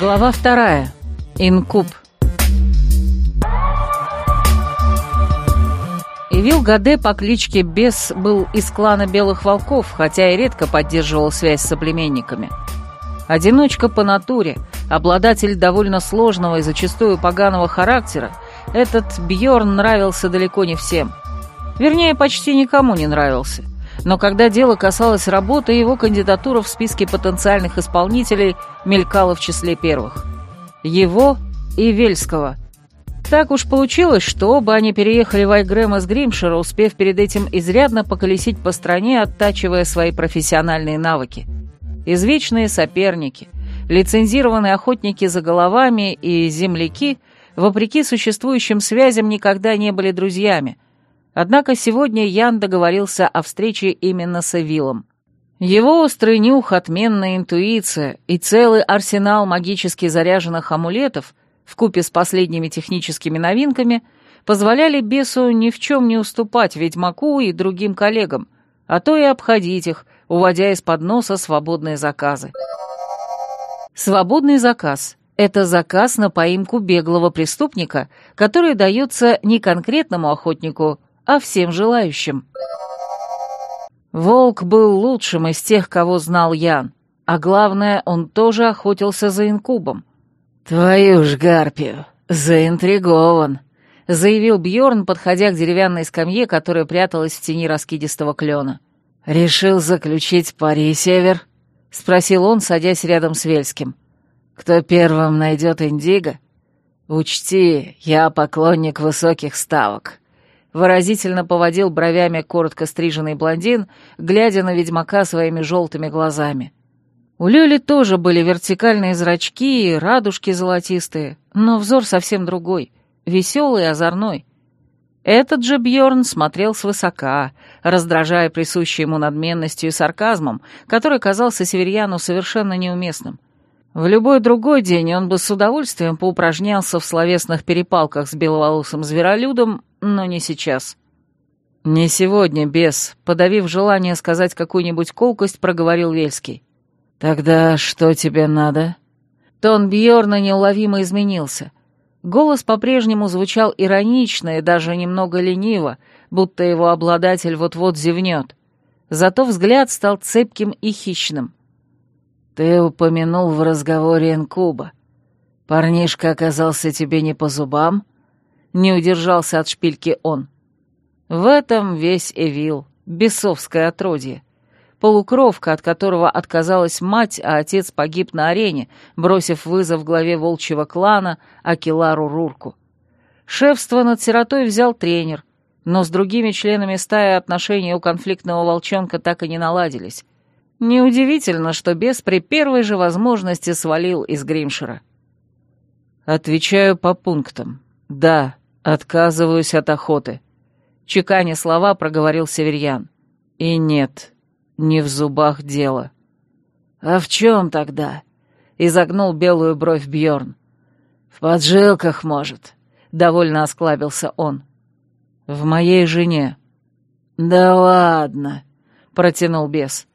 Глава вторая. Инкуб. Ивил Гаде по кличке Бес был из клана Белых Волков, хотя и редко поддерживал связь с соплеменниками. Одиночка по натуре, обладатель довольно сложного и зачастую поганого характера, этот Бьорн нравился далеко не всем. Вернее, почти никому не нравился. Но когда дело касалось работы, его кандидатура в списке потенциальных исполнителей мелькала в числе первых. Его и Вельского. Так уж получилось, что оба они переехали в Айгрэм из Гримшира, успев перед этим изрядно поколесить по стране, оттачивая свои профессиональные навыки. Извечные соперники, лицензированные охотники за головами и земляки, вопреки существующим связям, никогда не были друзьями – Однако сегодня Ян договорился о встрече именно с Эвилом. Его острый нюх, отменная интуиция и целый арсенал магически заряженных амулетов, вкупе с последними техническими новинками, позволяли бесу ни в чем не уступать ведьмаку и другим коллегам, а то и обходить их, уводя из-под носа свободные заказы. Свободный заказ — это заказ на поимку беглого преступника, который дается не конкретному охотнику, а всем желающим. Волк был лучшим из тех, кого знал Ян, а главное, он тоже охотился за инкубом. «Твою ж гарпию, заинтригован», — заявил Бьорн, подходя к деревянной скамье, которая пряталась в тени раскидистого клена. «Решил заключить пари, Север?» — спросил он, садясь рядом с Вельским. «Кто первым найдет Индиго? Учти, я поклонник высоких ставок выразительно поводил бровями коротко стриженный блондин, глядя на ведьмака своими желтыми глазами. У Лёли тоже были вертикальные зрачки и радужки золотистые, но взор совсем другой, веселый и озорной. Этот же Бьорн смотрел свысока, раздражая присущей ему надменностью и сарказмом, который казался северьяну совершенно неуместным. В любой другой день он бы с удовольствием поупражнялся в словесных перепалках с беловолосым зверолюдом, но не сейчас. «Не сегодня, бес», — подавив желание сказать какую-нибудь колкость, проговорил Вельский. «Тогда что тебе надо?» Тон Бьорна неуловимо изменился. Голос по-прежнему звучал иронично и даже немного лениво, будто его обладатель вот-вот зевнет. Зато взгляд стал цепким и хищным. «Ты упомянул в разговоре Инкуба. Парнишка оказался тебе не по зубам?» не удержался от шпильки он. В этом весь Эвил, бесовское отродье. Полукровка, от которого отказалась мать, а отец погиб на арене, бросив вызов главе волчьего клана Акилару Рурку. Шефство над сиротой взял тренер, но с другими членами стаи отношения у конфликтного волчонка так и не наладились. Неудивительно, что бес при первой же возможности свалил из Гримшира. «Отвечаю по пунктам. Да, «Отказываюсь от охоты», — чеканя слова проговорил Северьян. «И нет, не в зубах дело». «А в чем тогда?» — изогнул белую бровь Бьорн. «В поджилках, может», — довольно осклабился он. «В моей жене». «Да ладно», — протянул бес.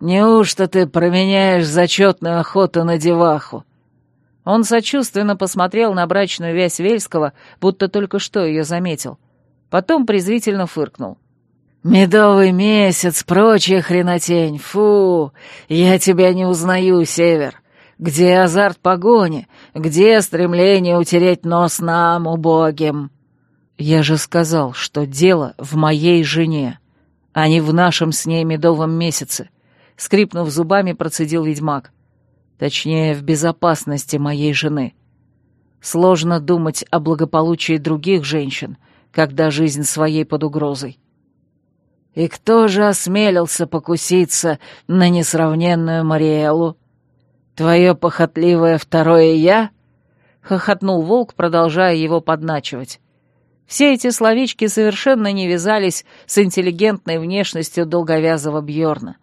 «Неужто ты променяешь зачетную охоту на деваху? Он сочувственно посмотрел на брачную вязь Вельского, будто только что ее заметил. Потом презрительно фыркнул. «Медовый месяц, прочая хренотень, фу! Я тебя не узнаю, Север. Где азарт погони? Где стремление утереть нос нам, убогим?» «Я же сказал, что дело в моей жене, а не в нашем с ней медовом месяце», — скрипнув зубами, процедил ведьмак. Точнее, в безопасности моей жены. Сложно думать о благополучии других женщин, когда жизнь своей под угрозой. И кто же осмелился покуситься на несравненную Мариэлу? Твое похотливое второе «я»? — хохотнул волк, продолжая его подначивать. Все эти словечки совершенно не вязались с интеллигентной внешностью долговязого Бьорна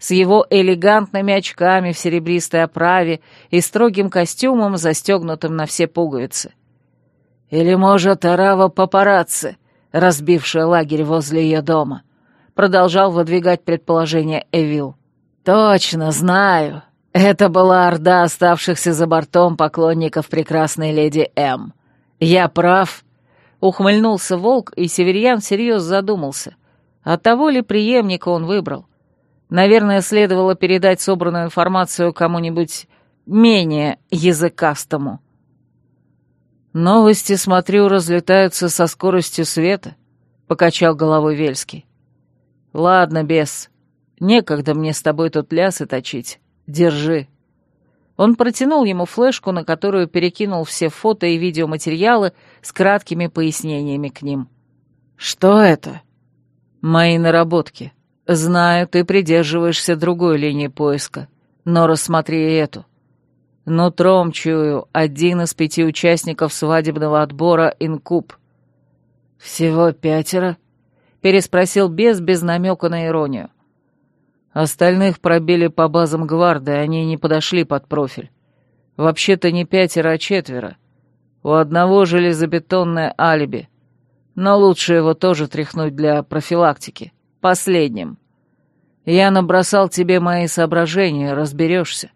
с его элегантными очками в серебристой оправе и строгим костюмом, застегнутым на все пуговицы. Или, может, арава папарацци, разбившая лагерь возле ее дома, продолжал выдвигать предположение Эвил. «Точно, знаю. Это была орда оставшихся за бортом поклонников прекрасной леди М. Я прав?» Ухмыльнулся волк, и Северьян всерьез задумался. От того ли преемника он выбрал? Наверное, следовало передать собранную информацию кому-нибудь менее языкастому. «Новости, смотрю, разлетаются со скоростью света», — покачал головой Вельский. «Ладно, бес, некогда мне с тобой тут лясы точить. Держи». Он протянул ему флешку, на которую перекинул все фото и видеоматериалы с краткими пояснениями к ним. «Что это?» «Мои наработки. Знаю, ты придерживаешься другой линии поиска, но рассмотри эту. Нутром чую, один из пяти участников свадебного отбора «Инкуб». «Всего пятеро?» — переспросил Без без намека на иронию. Остальных пробили по базам гварды, они не подошли под профиль. Вообще-то не пятеро, а четверо. У одного железобетонное алиби. Но лучше его тоже тряхнуть для профилактики. Последним. Я набросал тебе мои соображения, разберешься.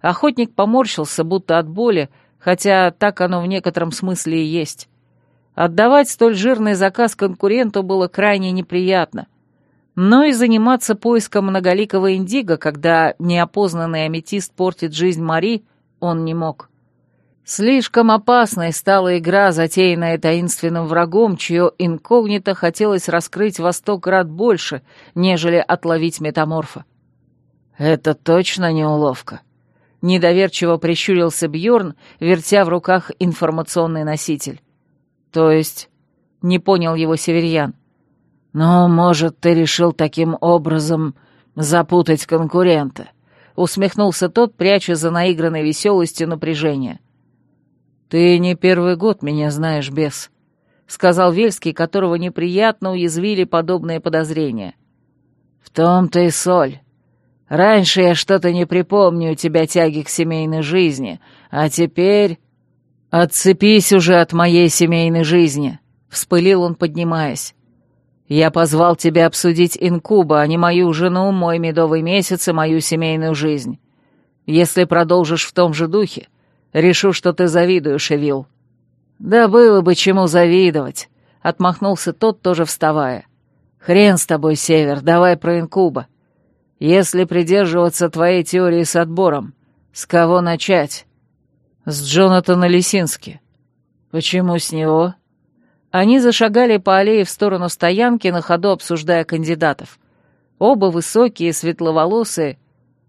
Охотник поморщился, будто от боли, хотя так оно в некотором смысле и есть. Отдавать столь жирный заказ конкуренту было крайне неприятно. Но и заниматься поиском многоликого индиго, когда неопознанный аметист портит жизнь Мари, он не мог. Слишком опасной стала игра, затеянная таинственным врагом, чье инкогнито хотелось раскрыть во сто крат больше, нежели отловить метаморфа. «Это точно не уловка», — недоверчиво прищурился Бьорн, вертя в руках информационный носитель. «То есть...» — не понял его Северьян. «Ну, может, ты решил таким образом запутать конкурента?» — усмехнулся тот, пряча за наигранной веселостью напряжение. «Ты не первый год меня знаешь, бес», — сказал Вельский, которого неприятно уязвили подобные подозрения. «В том-то и соль. Раньше я что-то не припомню у тебя тяги к семейной жизни, а теперь...» «Отцепись уже от моей семейной жизни», — вспылил он, поднимаясь. «Я позвал тебя обсудить инкуба, а не мою жену, мой медовый месяц и мою семейную жизнь. Если продолжишь в том же духе, Решу, что ты завидуешь, Эвил». «Да было бы чему завидовать», — отмахнулся тот, тоже вставая. «Хрен с тобой, Север, давай про инкуба. Если придерживаться твоей теории с отбором, с кого начать?» «С Джонатана Лисински». «Почему с него?» Они зашагали по аллее в сторону стоянки, на ходу обсуждая кандидатов. Оба высокие, светловолосые,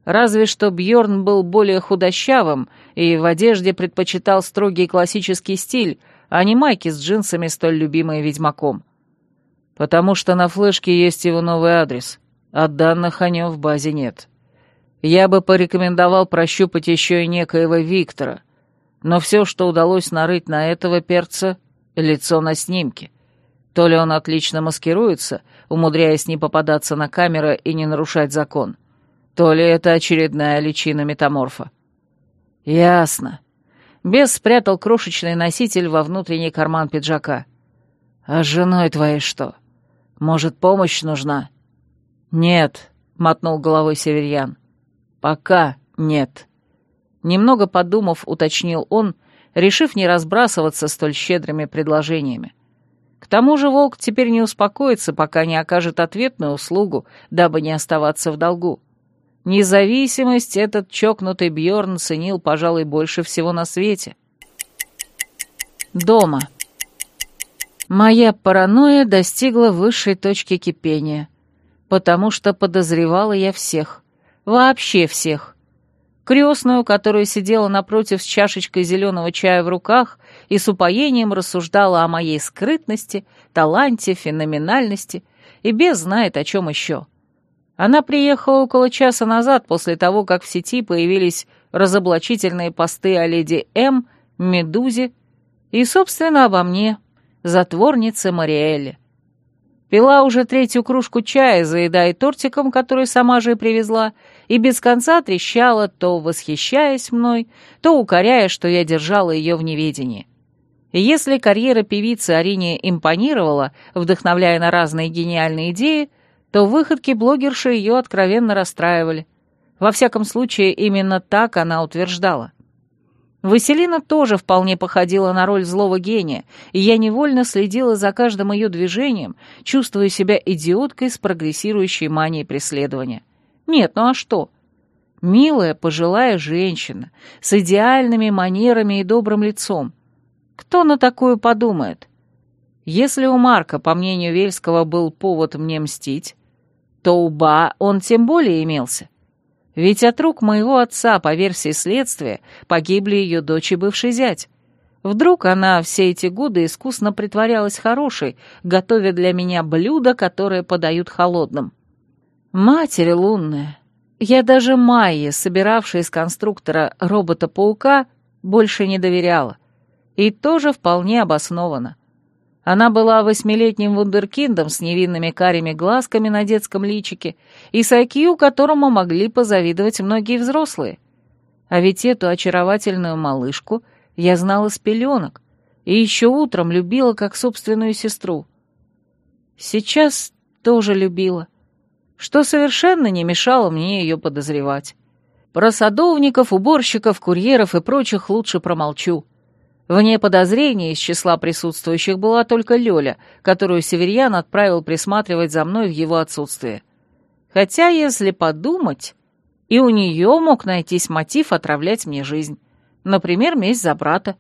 Разве что Бьорн был более худощавым и в одежде предпочитал строгий классический стиль, а не майки с джинсами, столь любимые ведьмаком. Потому что на флешке есть его новый адрес, а данных о нем в базе нет. Я бы порекомендовал прощупать еще и некоего Виктора, но все, что удалось нарыть на этого перца, — лицо на снимке. То ли он отлично маскируется, умудряясь не попадаться на камеры и не нарушать закон — то ли это очередная личина метаморфа. Ясно. Бес спрятал крошечный носитель во внутренний карман пиджака. А с женой твоей что? Может, помощь нужна? Нет, мотнул головой Северьян. Пока нет. Немного подумав, уточнил он, решив не разбрасываться столь щедрыми предложениями. К тому же волк теперь не успокоится, пока не окажет ответную услугу, дабы не оставаться в долгу. Независимость этот чокнутый Бьорн ценил, пожалуй, больше всего на свете. Дома. Моя паранойя достигла высшей точки кипения, потому что подозревала я всех, вообще всех. Крестную, которая сидела напротив с чашечкой зеленого чая в руках и с упоением рассуждала о моей скрытности, таланте, феноменальности и без знает о чем еще. Она приехала около часа назад, после того, как в сети появились разоблачительные посты о леди М, Медузе и, собственно, обо мне, затворнице Мариэле. Пила уже третью кружку чая, заедая тортиком, который сама же и привезла, и без конца трещала, то восхищаясь мной, то укоряя, что я держала ее в неведении. Если карьера певицы Арине импонировала, вдохновляя на разные гениальные идеи, то выходки блогерши ее откровенно расстраивали. Во всяком случае, именно так она утверждала. Василина тоже вполне походила на роль злого гения, и я невольно следила за каждым ее движением, чувствуя себя идиоткой с прогрессирующей манией преследования. Нет, ну а что? Милая пожилая женщина, с идеальными манерами и добрым лицом. Кто на такую подумает? Если у Марка, по мнению Вельского, был повод мне мстить, то у Ба он тем более имелся. Ведь от рук моего отца, по версии следствия, погибли ее дочь и бывший зять. Вдруг она все эти годы искусно притворялась хорошей, готовя для меня блюда, которые подают холодным. Матерь лунная, я даже Майе, собиравшей из конструктора робота-паука, больше не доверяла. И тоже вполне обоснованно. Она была восьмилетним вундеркиндом с невинными карими глазками на детском личике и с IQ, которому могли позавидовать многие взрослые. А ведь эту очаровательную малышку я знала с пеленок и еще утром любила как собственную сестру. Сейчас тоже любила, что совершенно не мешало мне ее подозревать. Про садовников, уборщиков, курьеров и прочих лучше промолчу. Вне подозрения из числа присутствующих была только Лёля, которую Северьян отправил присматривать за мной в его отсутствие. Хотя, если подумать, и у нее мог найтись мотив отравлять мне жизнь. Например, месть за брата.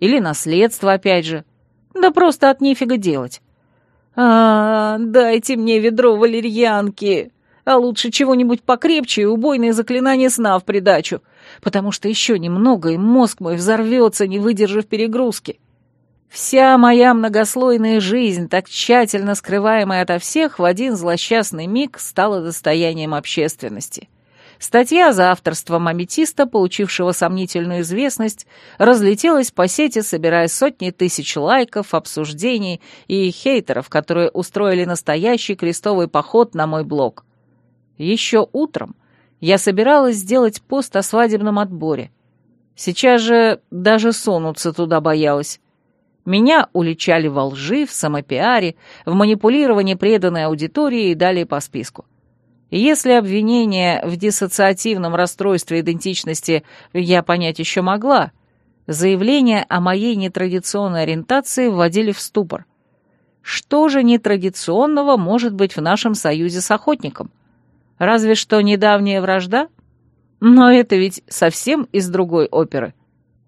Или наследство, опять же. Да просто от нефига делать. а, -а, -а дайте мне ведро валерьянки, а лучше чего-нибудь покрепче и убойные заклинания сна в придачу потому что еще немного, и мозг мой взорвется, не выдержав перегрузки. Вся моя многослойная жизнь, так тщательно скрываемая ото всех, в один злосчастный миг стала достоянием общественности. Статья за авторством аметиста, получившего сомнительную известность, разлетелась по сети, собирая сотни тысяч лайков, обсуждений и хейтеров, которые устроили настоящий крестовый поход на мой блог. Еще утром я собиралась сделать пост о свадебном отборе. Сейчас же даже сунуться туда боялась. Меня уличали во лжи, в самопиаре, в манипулировании преданной аудитории и далее по списку. Если обвинение в диссоциативном расстройстве идентичности я понять еще могла, заявление о моей нетрадиционной ориентации вводили в ступор. Что же нетрадиционного может быть в нашем союзе с охотником? Разве что недавняя вражда? Но это ведь совсем из другой оперы.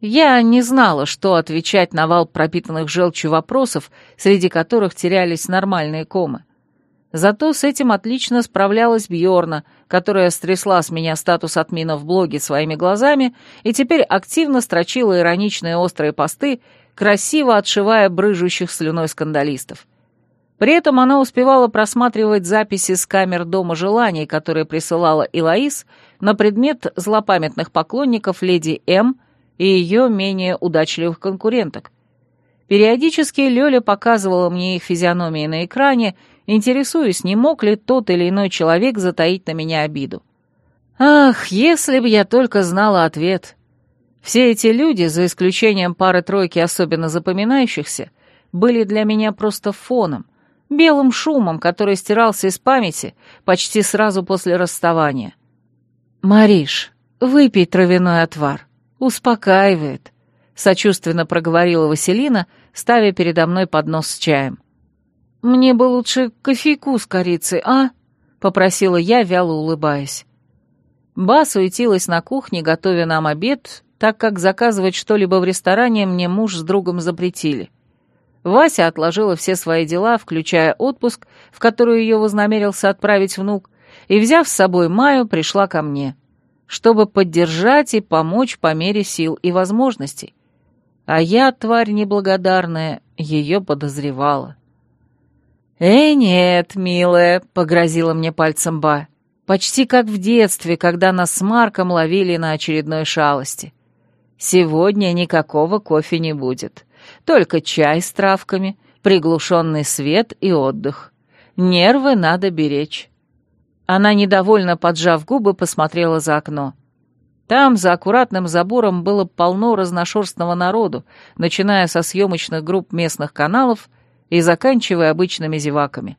Я не знала, что отвечать на вал пропитанных желчью вопросов, среди которых терялись нормальные комы. Зато с этим отлично справлялась Бьорна, которая стрясла с меня статус админа в блоге своими глазами и теперь активно строчила ироничные острые посты, красиво отшивая брыжущих слюной скандалистов. При этом она успевала просматривать записи с камер Дома желаний, которые присылала Илаис на предмет злопамятных поклонников леди М и ее менее удачливых конкуренток. Периодически Лёля показывала мне их физиономии на экране, интересуясь, не мог ли тот или иной человек затаить на меня обиду. Ах, если бы я только знала ответ. Все эти люди, за исключением пары-тройки особенно запоминающихся, были для меня просто фоном, белым шумом, который стирался из памяти почти сразу после расставания. «Мариш, выпей травяной отвар. Успокаивает», — сочувственно проговорила Василина, ставя передо мной поднос с чаем. «Мне бы лучше кофейку с корицей, а?» — попросила я, вяло улыбаясь. Ба суетилась на кухне, готовя нам обед, так как заказывать что-либо в ресторане мне муж с другом запретили. Вася отложила все свои дела, включая отпуск, в который ее вознамерился отправить внук, и, взяв с собой Маю, пришла ко мне, чтобы поддержать и помочь по мере сил и возможностей. А я, тварь неблагодарная, ее подозревала. «Эй, нет, милая», — погрозила мне пальцем Ба, почти как в детстве, когда нас с Марком ловили на очередной шалости. «Сегодня никакого кофе не будет». Только чай с травками, приглушенный свет и отдых. Нервы надо беречь. Она, недовольно поджав губы, посмотрела за окно. Там, за аккуратным забором, было полно разношерстного народу, начиная со съемочных групп местных каналов и заканчивая обычными зеваками.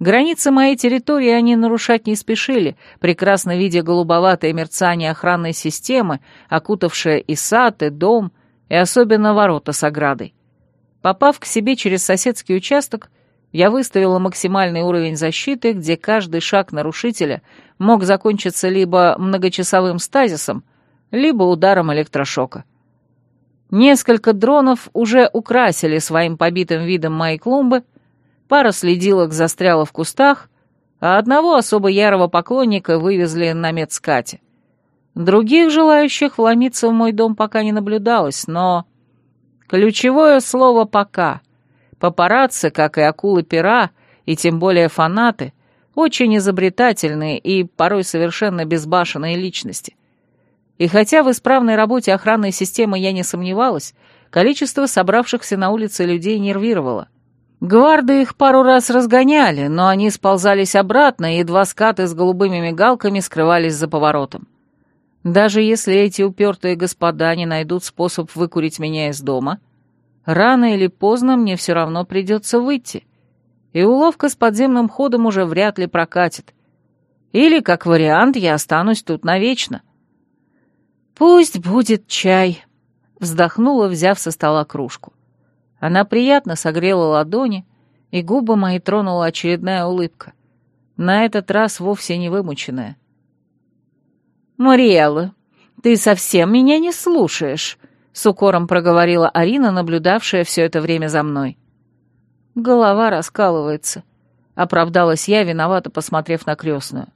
Границы моей территории они нарушать не спешили, прекрасно видя голубоватое мерцание охранной системы, окутавшее и сад, и дом, и особенно ворота с оградой. Попав к себе через соседский участок, я выставила максимальный уровень защиты, где каждый шаг нарушителя мог закончиться либо многочасовым стазисом, либо ударом электрошока. Несколько дронов уже украсили своим побитым видом мои клумбы, пара следилок застряла в кустах, а одного особо ярого поклонника вывезли на медскате. Других желающих вломиться в мой дом пока не наблюдалось, но... Ключевое слово «пока». Папарацци, как и акулы пера, и тем более фанаты, очень изобретательные и порой совершенно безбашенные личности. И хотя в исправной работе охранной системы я не сомневалась, количество собравшихся на улице людей нервировало. Гварды их пару раз разгоняли, но они сползались обратно, и два скаты с голубыми мигалками скрывались за поворотом. Даже если эти упертые господа не найдут способ выкурить меня из дома, рано или поздно мне все равно придется выйти, и уловка с подземным ходом уже вряд ли прокатит. Или, как вариант, я останусь тут навечно. «Пусть будет чай», — вздохнула, взяв со стола кружку. Она приятно согрела ладони, и губы мои тронула очередная улыбка. На этот раз вовсе не вымученная. «Мариэлла, ты совсем меня не слушаешь», — с укором проговорила Арина, наблюдавшая все это время за мной. «Голова раскалывается», — оправдалась я, виновато посмотрев на крестную.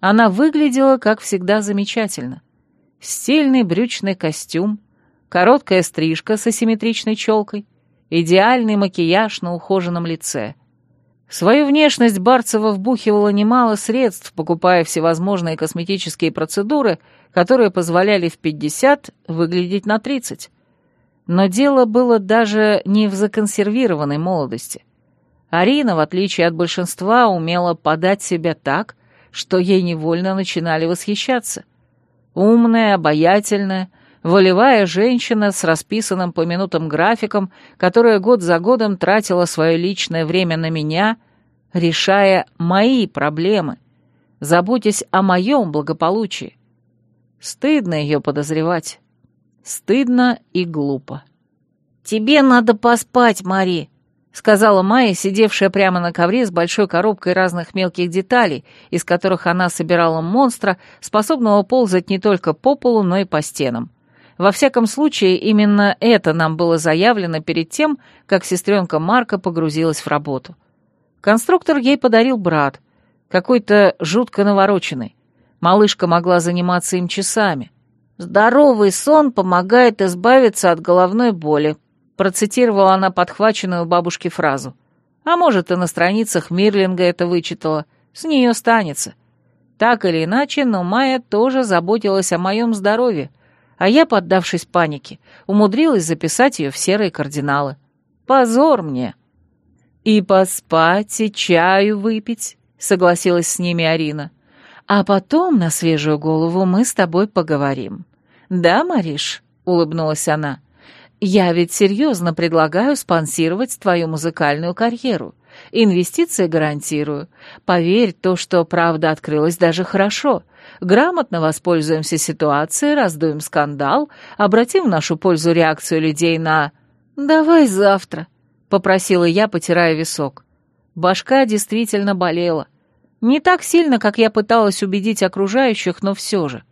Она выглядела, как всегда, замечательно стильный брючный костюм, короткая стрижка с асимметричной челкой, идеальный макияж на ухоженном лице. Свою внешность Барцева вбухивала немало средств, покупая всевозможные косметические процедуры, которые позволяли в 50 выглядеть на 30. Но дело было даже не в законсервированной молодости. Арина, в отличие от большинства, умела подать себя так, что ей невольно начинали восхищаться — Умная, обаятельная, волевая женщина с расписанным по минутам графиком, которая год за годом тратила свое личное время на меня, решая мои проблемы, заботясь о моем благополучии. Стыдно ее подозревать. Стыдно и глупо. «Тебе надо поспать, Мари», сказала Майя, сидевшая прямо на ковре с большой коробкой разных мелких деталей, из которых она собирала монстра, способного ползать не только по полу, но и по стенам. Во всяком случае, именно это нам было заявлено перед тем, как сестренка Марка погрузилась в работу. Конструктор ей подарил брат, какой-то жутко навороченный. Малышка могла заниматься им часами. «Здоровый сон помогает избавиться от головной боли», Процитировала она подхваченную у бабушки фразу. А может, и на страницах Мирлинга это вычитала. С нее станется. Так или иначе, но Майя тоже заботилась о моем здоровье, а я, поддавшись панике, умудрилась записать ее в серые кардиналы. Позор мне! И поспать, и чаю выпить, согласилась с ними Арина. А потом на свежую голову мы с тобой поговорим. Да, Мариш? улыбнулась она. Я ведь серьезно предлагаю спонсировать твою музыкальную карьеру. Инвестиции гарантирую. Поверь, то, что правда открылась, даже хорошо. Грамотно воспользуемся ситуацией, раздуем скандал, обратим в нашу пользу реакцию людей на... «Давай завтра», — попросила я, потирая висок. Башка действительно болела. Не так сильно, как я пыталась убедить окружающих, но все же.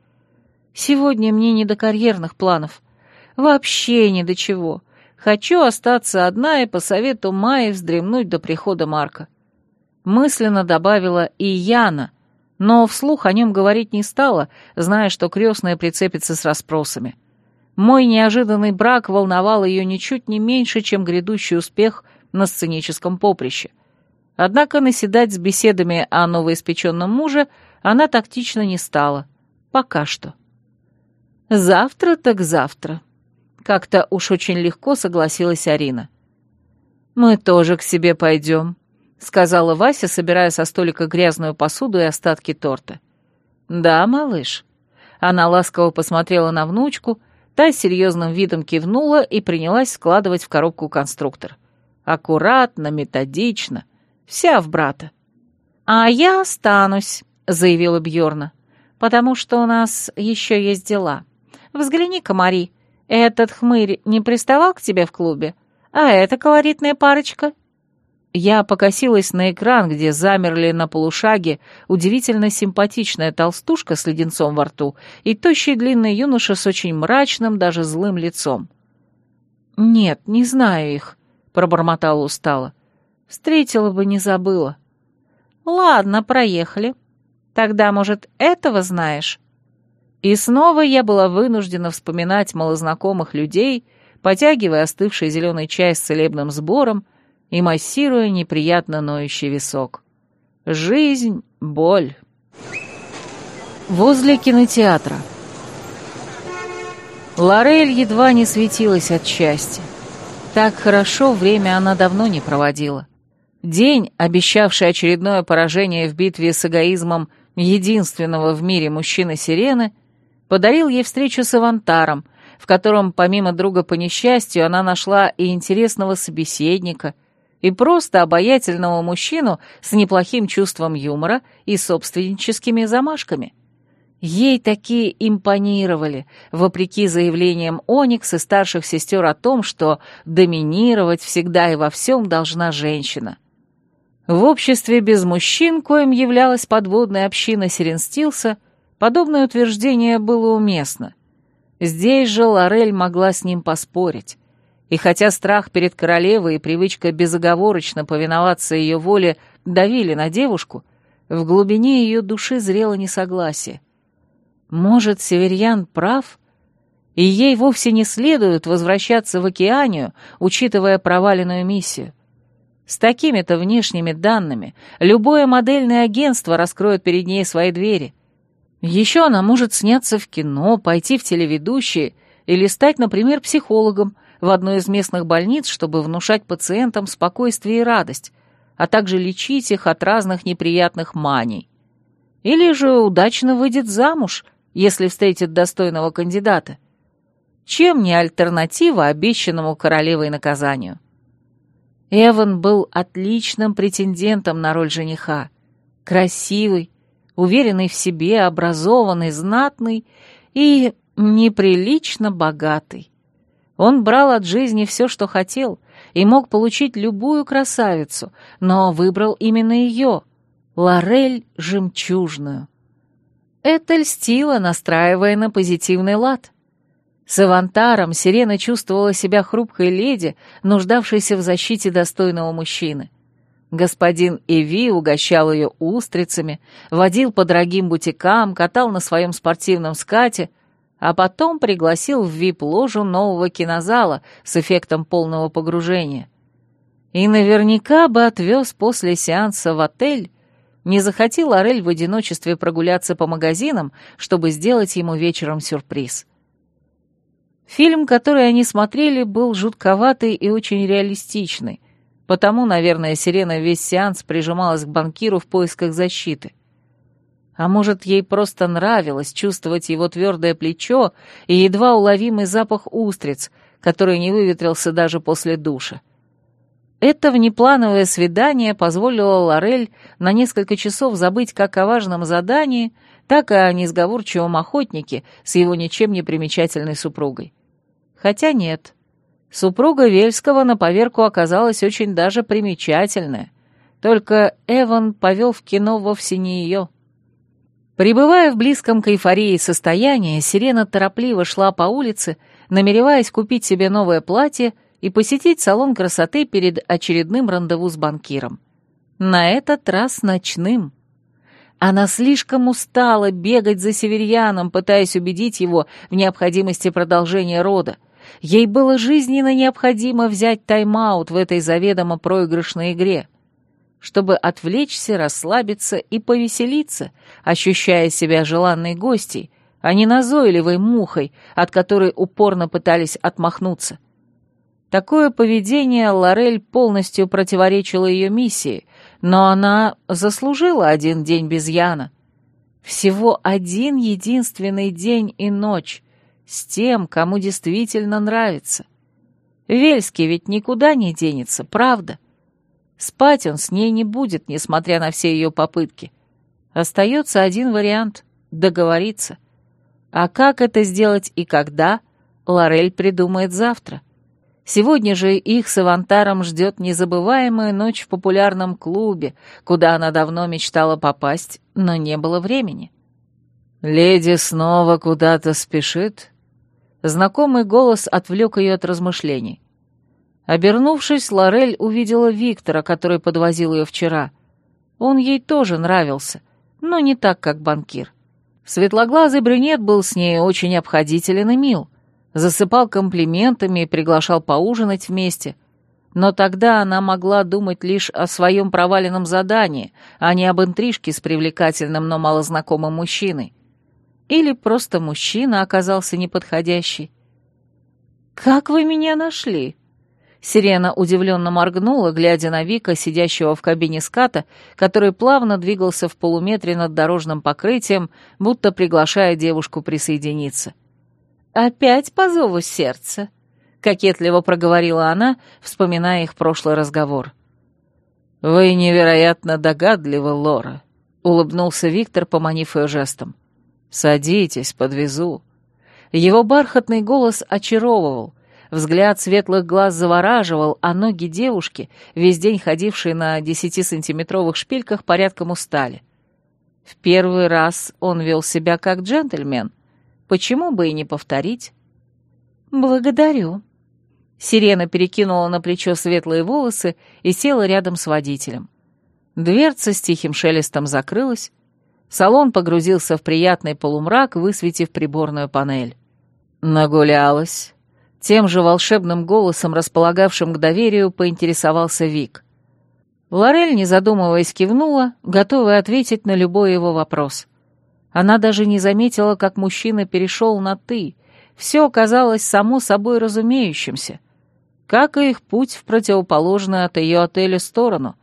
Сегодня мне не до карьерных планов. Вообще ни до чего. Хочу остаться одна и по совету Майи вздремнуть до прихода Марка. Мысленно добавила и Яна, но вслух о нем говорить не стала, зная, что крестная прицепится с расспросами. Мой неожиданный брак волновал ее ничуть не меньше, чем грядущий успех на сценическом поприще. Однако наседать с беседами о новоиспеченном муже она тактично не стала. Пока что. Завтра так завтра. Как-то уж очень легко согласилась Арина. «Мы тоже к себе пойдем», — сказала Вася, собирая со столика грязную посуду и остатки торта. «Да, малыш». Она ласково посмотрела на внучку, та с серьезным видом кивнула и принялась складывать в коробку конструктор. Аккуратно, методично, вся в брата. «А я останусь», — заявила Бьорна, «потому что у нас еще есть дела. Взгляни-ка, Мари, этот хмырь не приставал к тебе в клубе? А эта колоритная парочка?» Я покосилась на экран, где замерли на полушаге удивительно симпатичная толстушка с леденцом во рту и тощий длинный юноша с очень мрачным, даже злым лицом. «Нет, не знаю их», — пробормотала устало. «Встретила бы, не забыла». «Ладно, проехали. Тогда, может, этого знаешь?» И снова я была вынуждена вспоминать малознакомых людей, потягивая остывший зеленый чай с целебным сбором и массируя неприятно ноющий висок. Жизнь — боль. Возле кинотеатра. Лорель едва не светилась от счастья. Так хорошо время она давно не проводила. День, обещавший очередное поражение в битве с эгоизмом единственного в мире мужчины-сирены, подарил ей встречу с Авантаром, в котором, помимо друга по несчастью, она нашла и интересного собеседника, и просто обаятельного мужчину с неплохим чувством юмора и собственническими замашками. Ей такие импонировали, вопреки заявлениям Оникс и старших сестер о том, что доминировать всегда и во всем должна женщина. В обществе без мужчин, коим являлась подводная община Сиренстилса, Подобное утверждение было уместно. Здесь же Лорель могла с ним поспорить. И хотя страх перед королевой и привычка безоговорочно повиноваться ее воле давили на девушку, в глубине ее души зрело несогласие. Может, Северьян прав, и ей вовсе не следует возвращаться в Океанию, учитывая проваленную миссию. С такими-то внешними данными любое модельное агентство раскроет перед ней свои двери — еще она может сняться в кино, пойти в телеведущие или стать, например, психологом в одной из местных больниц, чтобы внушать пациентам спокойствие и радость, а также лечить их от разных неприятных маний. Или же удачно выйдет замуж, если встретит достойного кандидата. Чем не альтернатива обещанному королевой наказанию? Эван был отличным претендентом на роль жениха. Красивый, уверенный в себе, образованный, знатный и неприлично богатый. Он брал от жизни все, что хотел, и мог получить любую красавицу, но выбрал именно ее, Лорель Жемчужную. Это льстило, настраивая на позитивный лад. С Авантаром Сирена чувствовала себя хрупкой леди, нуждавшейся в защите достойного мужчины. Господин Эви угощал ее устрицами, водил по дорогим бутикам, катал на своем спортивном скате, а потом пригласил в вип-ложу нового кинозала с эффектом полного погружения. И наверняка бы отвез после сеанса в отель, не захотел Орель в одиночестве прогуляться по магазинам, чтобы сделать ему вечером сюрприз. Фильм, который они смотрели, был жутковатый и очень реалистичный — Потому, наверное, Сирена весь сеанс прижималась к банкиру в поисках защиты. А может, ей просто нравилось чувствовать его твердое плечо и едва уловимый запах устриц, который не выветрился даже после душа. Это внеплановое свидание позволило Лорель на несколько часов забыть как о важном задании, так и о несговорчивом охотнике с его ничем не примечательной супругой. Хотя нет, Супруга Вельского на поверку оказалась очень даже примечательная. Только Эван повел в кино вовсе не ее. Прибывая в близком к эйфории состоянии, Сирена торопливо шла по улице, намереваясь купить себе новое платье и посетить салон красоты перед очередным рандеву с банкиром. На этот раз ночным. Она слишком устала бегать за северьяном, пытаясь убедить его в необходимости продолжения рода, Ей было жизненно необходимо взять тайм-аут в этой заведомо проигрышной игре, чтобы отвлечься, расслабиться и повеселиться, ощущая себя желанной гостьей, а не назойливой мухой, от которой упорно пытались отмахнуться. Такое поведение Лорель полностью противоречило ее миссии, но она заслужила один день без Яна. Всего один единственный день и ночь, с тем, кому действительно нравится. Вельский ведь никуда не денется, правда? Спать он с ней не будет, несмотря на все ее попытки. Остается один вариант — договориться. А как это сделать и когда, Лорель придумает завтра. Сегодня же их с Ивантаром ждет незабываемая ночь в популярном клубе, куда она давно мечтала попасть, но не было времени. «Леди снова куда-то спешит?» Знакомый голос отвлек ее от размышлений. Обернувшись, Лорель увидела Виктора, который подвозил ее вчера. Он ей тоже нравился, но не так, как банкир. Светлоглазый брюнет был с ней очень обходителен и мил, засыпал комплиментами и приглашал поужинать вместе. Но тогда она могла думать лишь о своем проваленном задании, а не об интрижке с привлекательным, но малознакомым мужчиной. Или просто мужчина оказался неподходящий. «Как вы меня нашли?» Сирена удивленно моргнула, глядя на Вика, сидящего в кабине ската, который плавно двигался в полуметре над дорожным покрытием, будто приглашая девушку присоединиться. «Опять по зову сердца», — кокетливо проговорила она, вспоминая их прошлый разговор. «Вы невероятно догадливы, Лора», — улыбнулся Виктор, поманив ее жестом. «Садитесь, подвезу». Его бархатный голос очаровывал, взгляд светлых глаз завораживал, а ноги девушки, весь день ходившие на десятисантиметровых шпильках, порядком устали. В первый раз он вел себя как джентльмен. Почему бы и не повторить? «Благодарю». Сирена перекинула на плечо светлые волосы и села рядом с водителем. Дверца с тихим шелестом закрылась, Салон погрузился в приятный полумрак, высветив приборную панель. Нагулялась. Тем же волшебным голосом, располагавшим к доверию, поинтересовался Вик. Лорель, не задумываясь, кивнула, готовая ответить на любой его вопрос. Она даже не заметила, как мужчина перешел на «ты». Все оказалось само собой разумеющимся. Как и их путь в противоположную от ее отеля сторону,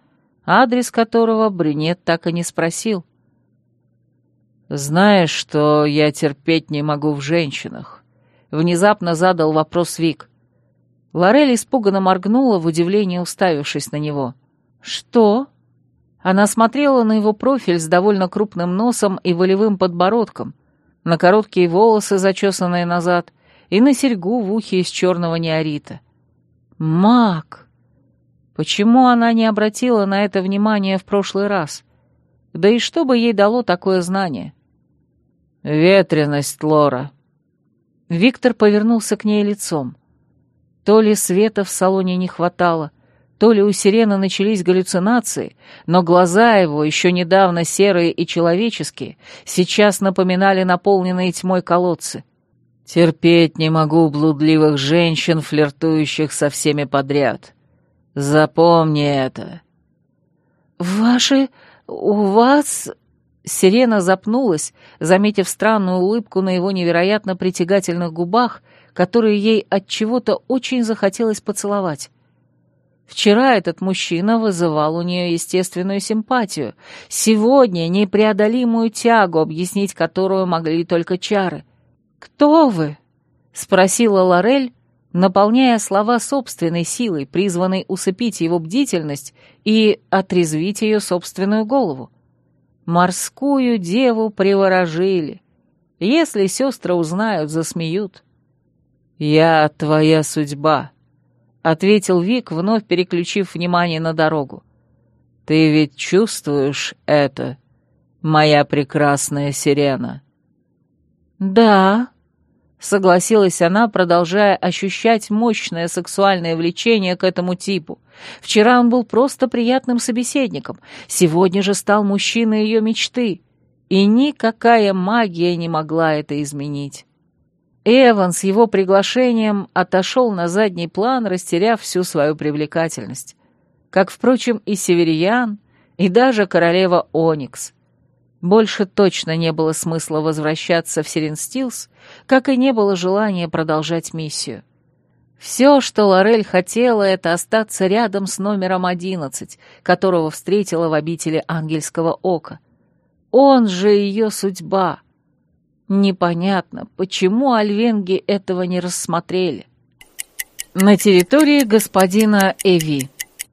адрес которого брюнет так и не спросил. «Знаешь, что я терпеть не могу в женщинах?» — внезапно задал вопрос Вик. Лорель испуганно моргнула, в удивлении уставившись на него. «Что?» Она смотрела на его профиль с довольно крупным носом и волевым подбородком, на короткие волосы, зачесанные назад, и на серьгу в ухе из черного неорита. «Маг!» Почему она не обратила на это внимание в прошлый раз? Да и что бы ей дало такое знание? «Ветренность, Лора». Виктор повернулся к ней лицом. То ли света в салоне не хватало, то ли у сирены начались галлюцинации, но глаза его, еще недавно серые и человеческие, сейчас напоминали наполненные тьмой колодцы. «Терпеть не могу блудливых женщин, флиртующих со всеми подряд. Запомни это». «Ваши... у вас...» Сирена запнулась, заметив странную улыбку на его невероятно притягательных губах, которые ей от чего-то очень захотелось поцеловать. Вчера этот мужчина вызывал у нее естественную симпатию, сегодня непреодолимую тягу, объяснить которую могли только чары. «Кто вы?» — спросила Лорель, наполняя слова собственной силой, призванной усыпить его бдительность и отрезвить ее собственную голову. Морскую деву приворожили. Если сестры узнают, засмеют. «Я твоя судьба», — ответил Вик, вновь переключив внимание на дорогу. «Ты ведь чувствуешь это, моя прекрасная сирена?» «Да», — согласилась она, продолжая ощущать мощное сексуальное влечение к этому типу. Вчера он был просто приятным собеседником, сегодня же стал мужчиной ее мечты, и никакая магия не могла это изменить. Эван с его приглашением отошел на задний план, растеряв всю свою привлекательность. Как, впрочем, и Севериян, и даже королева Оникс — больше точно не было смысла возвращаться в Сиренстилс, как и не было желания продолжать миссию. Все, что Лорель хотела, это остаться рядом с номером одиннадцать, которого встретила в обители Ангельского Ока. Он же ее судьба. Непонятно, почему альвенги этого не рассмотрели. На территории господина Эви.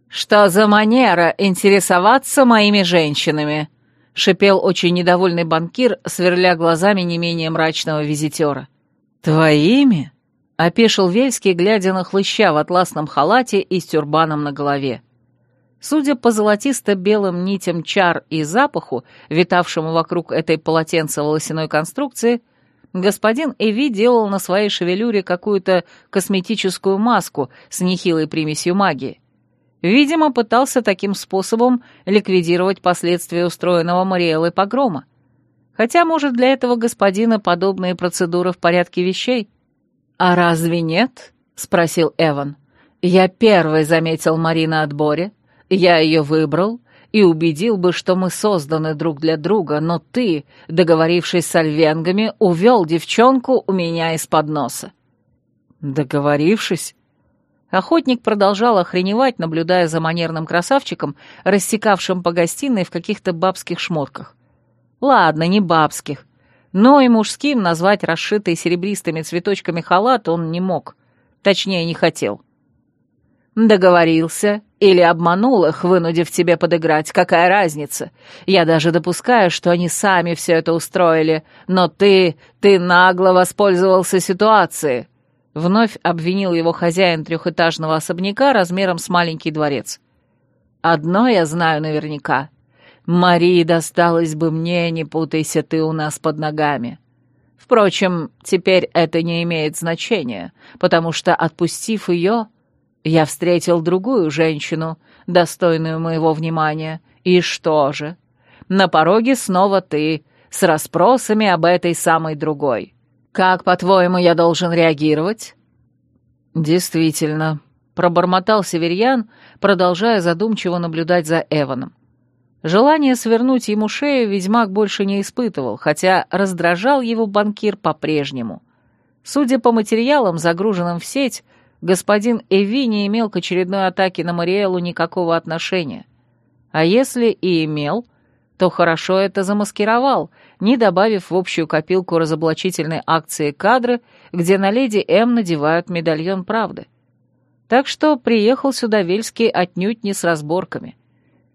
«Что за манера интересоваться моими женщинами?» — шипел очень недовольный банкир, сверля глазами не менее мрачного визитера. «Твоими?» — опешил Вельский, глядя на хлыща в атласном халате и с тюрбаном на голове. Судя по золотисто-белым нитям чар и запаху, витавшему вокруг этой полотенце-волосяной конструкции, господин Эви делал на своей шевелюре какую-то косметическую маску с нехилой примесью магии. Видимо, пытался таким способом ликвидировать последствия устроенного Мариэлой погрома. Хотя, может, для этого господина подобные процедуры в порядке вещей? «А разве нет?» — спросил Эван. «Я первый заметил Мари на отборе, я ее выбрал и убедил бы, что мы созданы друг для друга, но ты, договорившись с альвенгами, увел девчонку у меня из-под носа». «Договорившись?» Охотник продолжал охреневать, наблюдая за манерным красавчиком, рассекавшим по гостиной в каких-то бабских шмотках. Ладно, не бабских. Но и мужским назвать расшитый серебристыми цветочками халат он не мог. Точнее, не хотел. Договорился или обманул их, вынудив тебе подыграть, какая разница? Я даже допускаю, что они сами все это устроили, но ты, ты нагло воспользовался ситуацией. Вновь обвинил его хозяин трехэтажного особняка размером с маленький дворец. Одно я знаю наверняка. Марии досталось бы мне, не путайся ты у нас под ногами. Впрочем, теперь это не имеет значения, потому что, отпустив ее, я встретил другую женщину, достойную моего внимания. И что же? На пороге снова ты, с расспросами об этой самой другой. Как, по-твоему, я должен реагировать?» «Действительно», — пробормотал Северьян, продолжая задумчиво наблюдать за Эваном. Желание свернуть ему шею ведьмак больше не испытывал, хотя раздражал его банкир по-прежнему. Судя по материалам, загруженным в сеть, господин Эви не имел к очередной атаке на Мариэлу никакого отношения. А если и имел, то хорошо это замаскировал, не добавив в общую копилку разоблачительной акции кадры, где на леди М надевают медальон правды. Так что приехал сюда Вельский отнюдь не с разборками.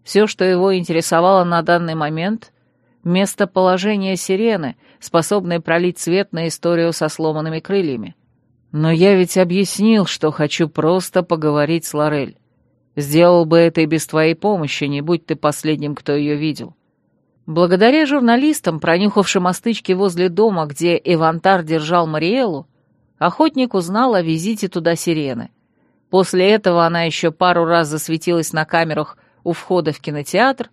Все, что его интересовало на данный момент — местоположение сирены, способной пролить свет на историю со сломанными крыльями. Но я ведь объяснил, что хочу просто поговорить с Лорель. Сделал бы это и без твоей помощи, не будь ты последним, кто ее видел. Благодаря журналистам, пронюхавшим о стычке возле дома, где Ивантар держал Мариэлу, охотник узнал о визите туда сирены. После этого она еще пару раз засветилась на камерах у входа в кинотеатр,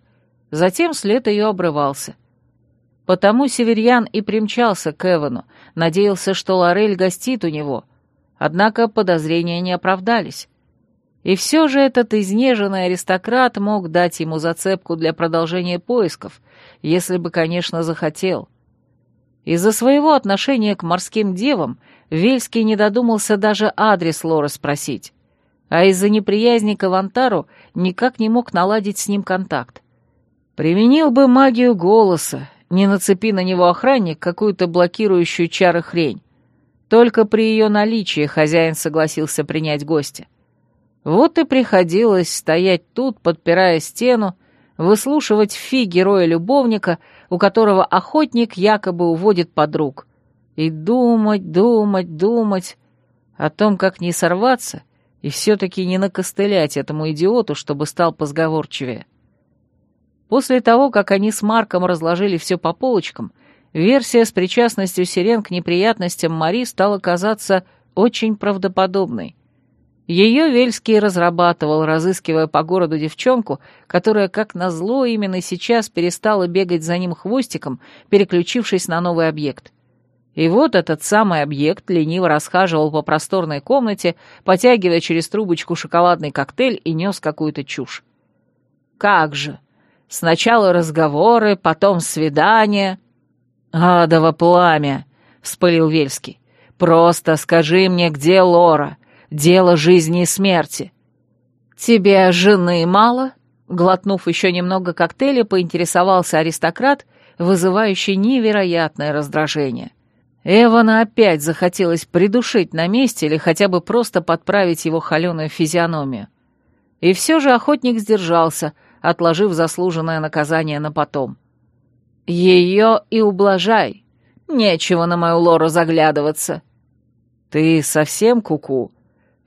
затем след ее обрывался. Потому Северьян и примчался к Эвану, надеялся, что Лорель гостит у него, однако подозрения не оправдались. И все же этот изнеженный аристократ мог дать ему зацепку для продолжения поисков, если бы, конечно, захотел. Из-за своего отношения к морским девам Вельский не додумался даже адрес Лоры спросить, а из-за неприязни к Авантару никак не мог наладить с ним контакт. Применил бы магию голоса, не нацепи на него охранник какую-то блокирующую чары хрень. Только при ее наличии хозяин согласился принять гостя. Вот и приходилось стоять тут, подпирая стену, выслушивать фи героя-любовника, у которого охотник якобы уводит подруг, и думать, думать, думать о том, как не сорваться и все-таки не накостылять этому идиоту, чтобы стал позговорчивее. После того, как они с Марком разложили все по полочкам, версия с причастностью сирен к неприятностям Мари стала казаться очень правдоподобной. Ее Вельский разрабатывал, разыскивая по городу девчонку, которая, как назло, именно сейчас перестала бегать за ним хвостиком, переключившись на новый объект. И вот этот самый объект лениво расхаживал по просторной комнате, потягивая через трубочку шоколадный коктейль и нес какую-то чушь. «Как же!» Сначала разговоры, потом свидание. «Адово пламя!» — вспылил Вельский. «Просто скажи мне, где Лора? Дело жизни и смерти». «Тебе жены мало?» Глотнув еще немного коктейля, поинтересовался аристократ, вызывающий невероятное раздражение. Эвана опять захотелось придушить на месте или хотя бы просто подправить его холеную физиономию. И все же охотник сдержался, отложив заслуженное наказание на потом. «Ее и ублажай. Нечего на мою лору заглядываться». «Ты совсем куку?» -ку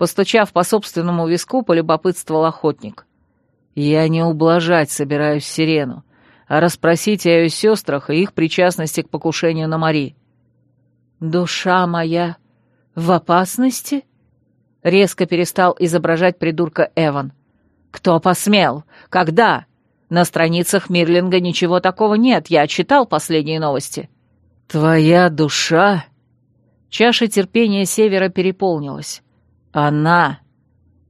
Постучав по собственному виску, полюбопытствовал охотник. «Я не ублажать собираюсь сирену, а расспросить о ее сестрах и их причастности к покушению на Мари». «Душа моя в опасности?» Резко перестал изображать придурка Эван. «Кто посмел? Когда? На страницах Мирлинга ничего такого нет, я читал последние новости». «Твоя душа?» Чаша терпения Севера переполнилась. «Она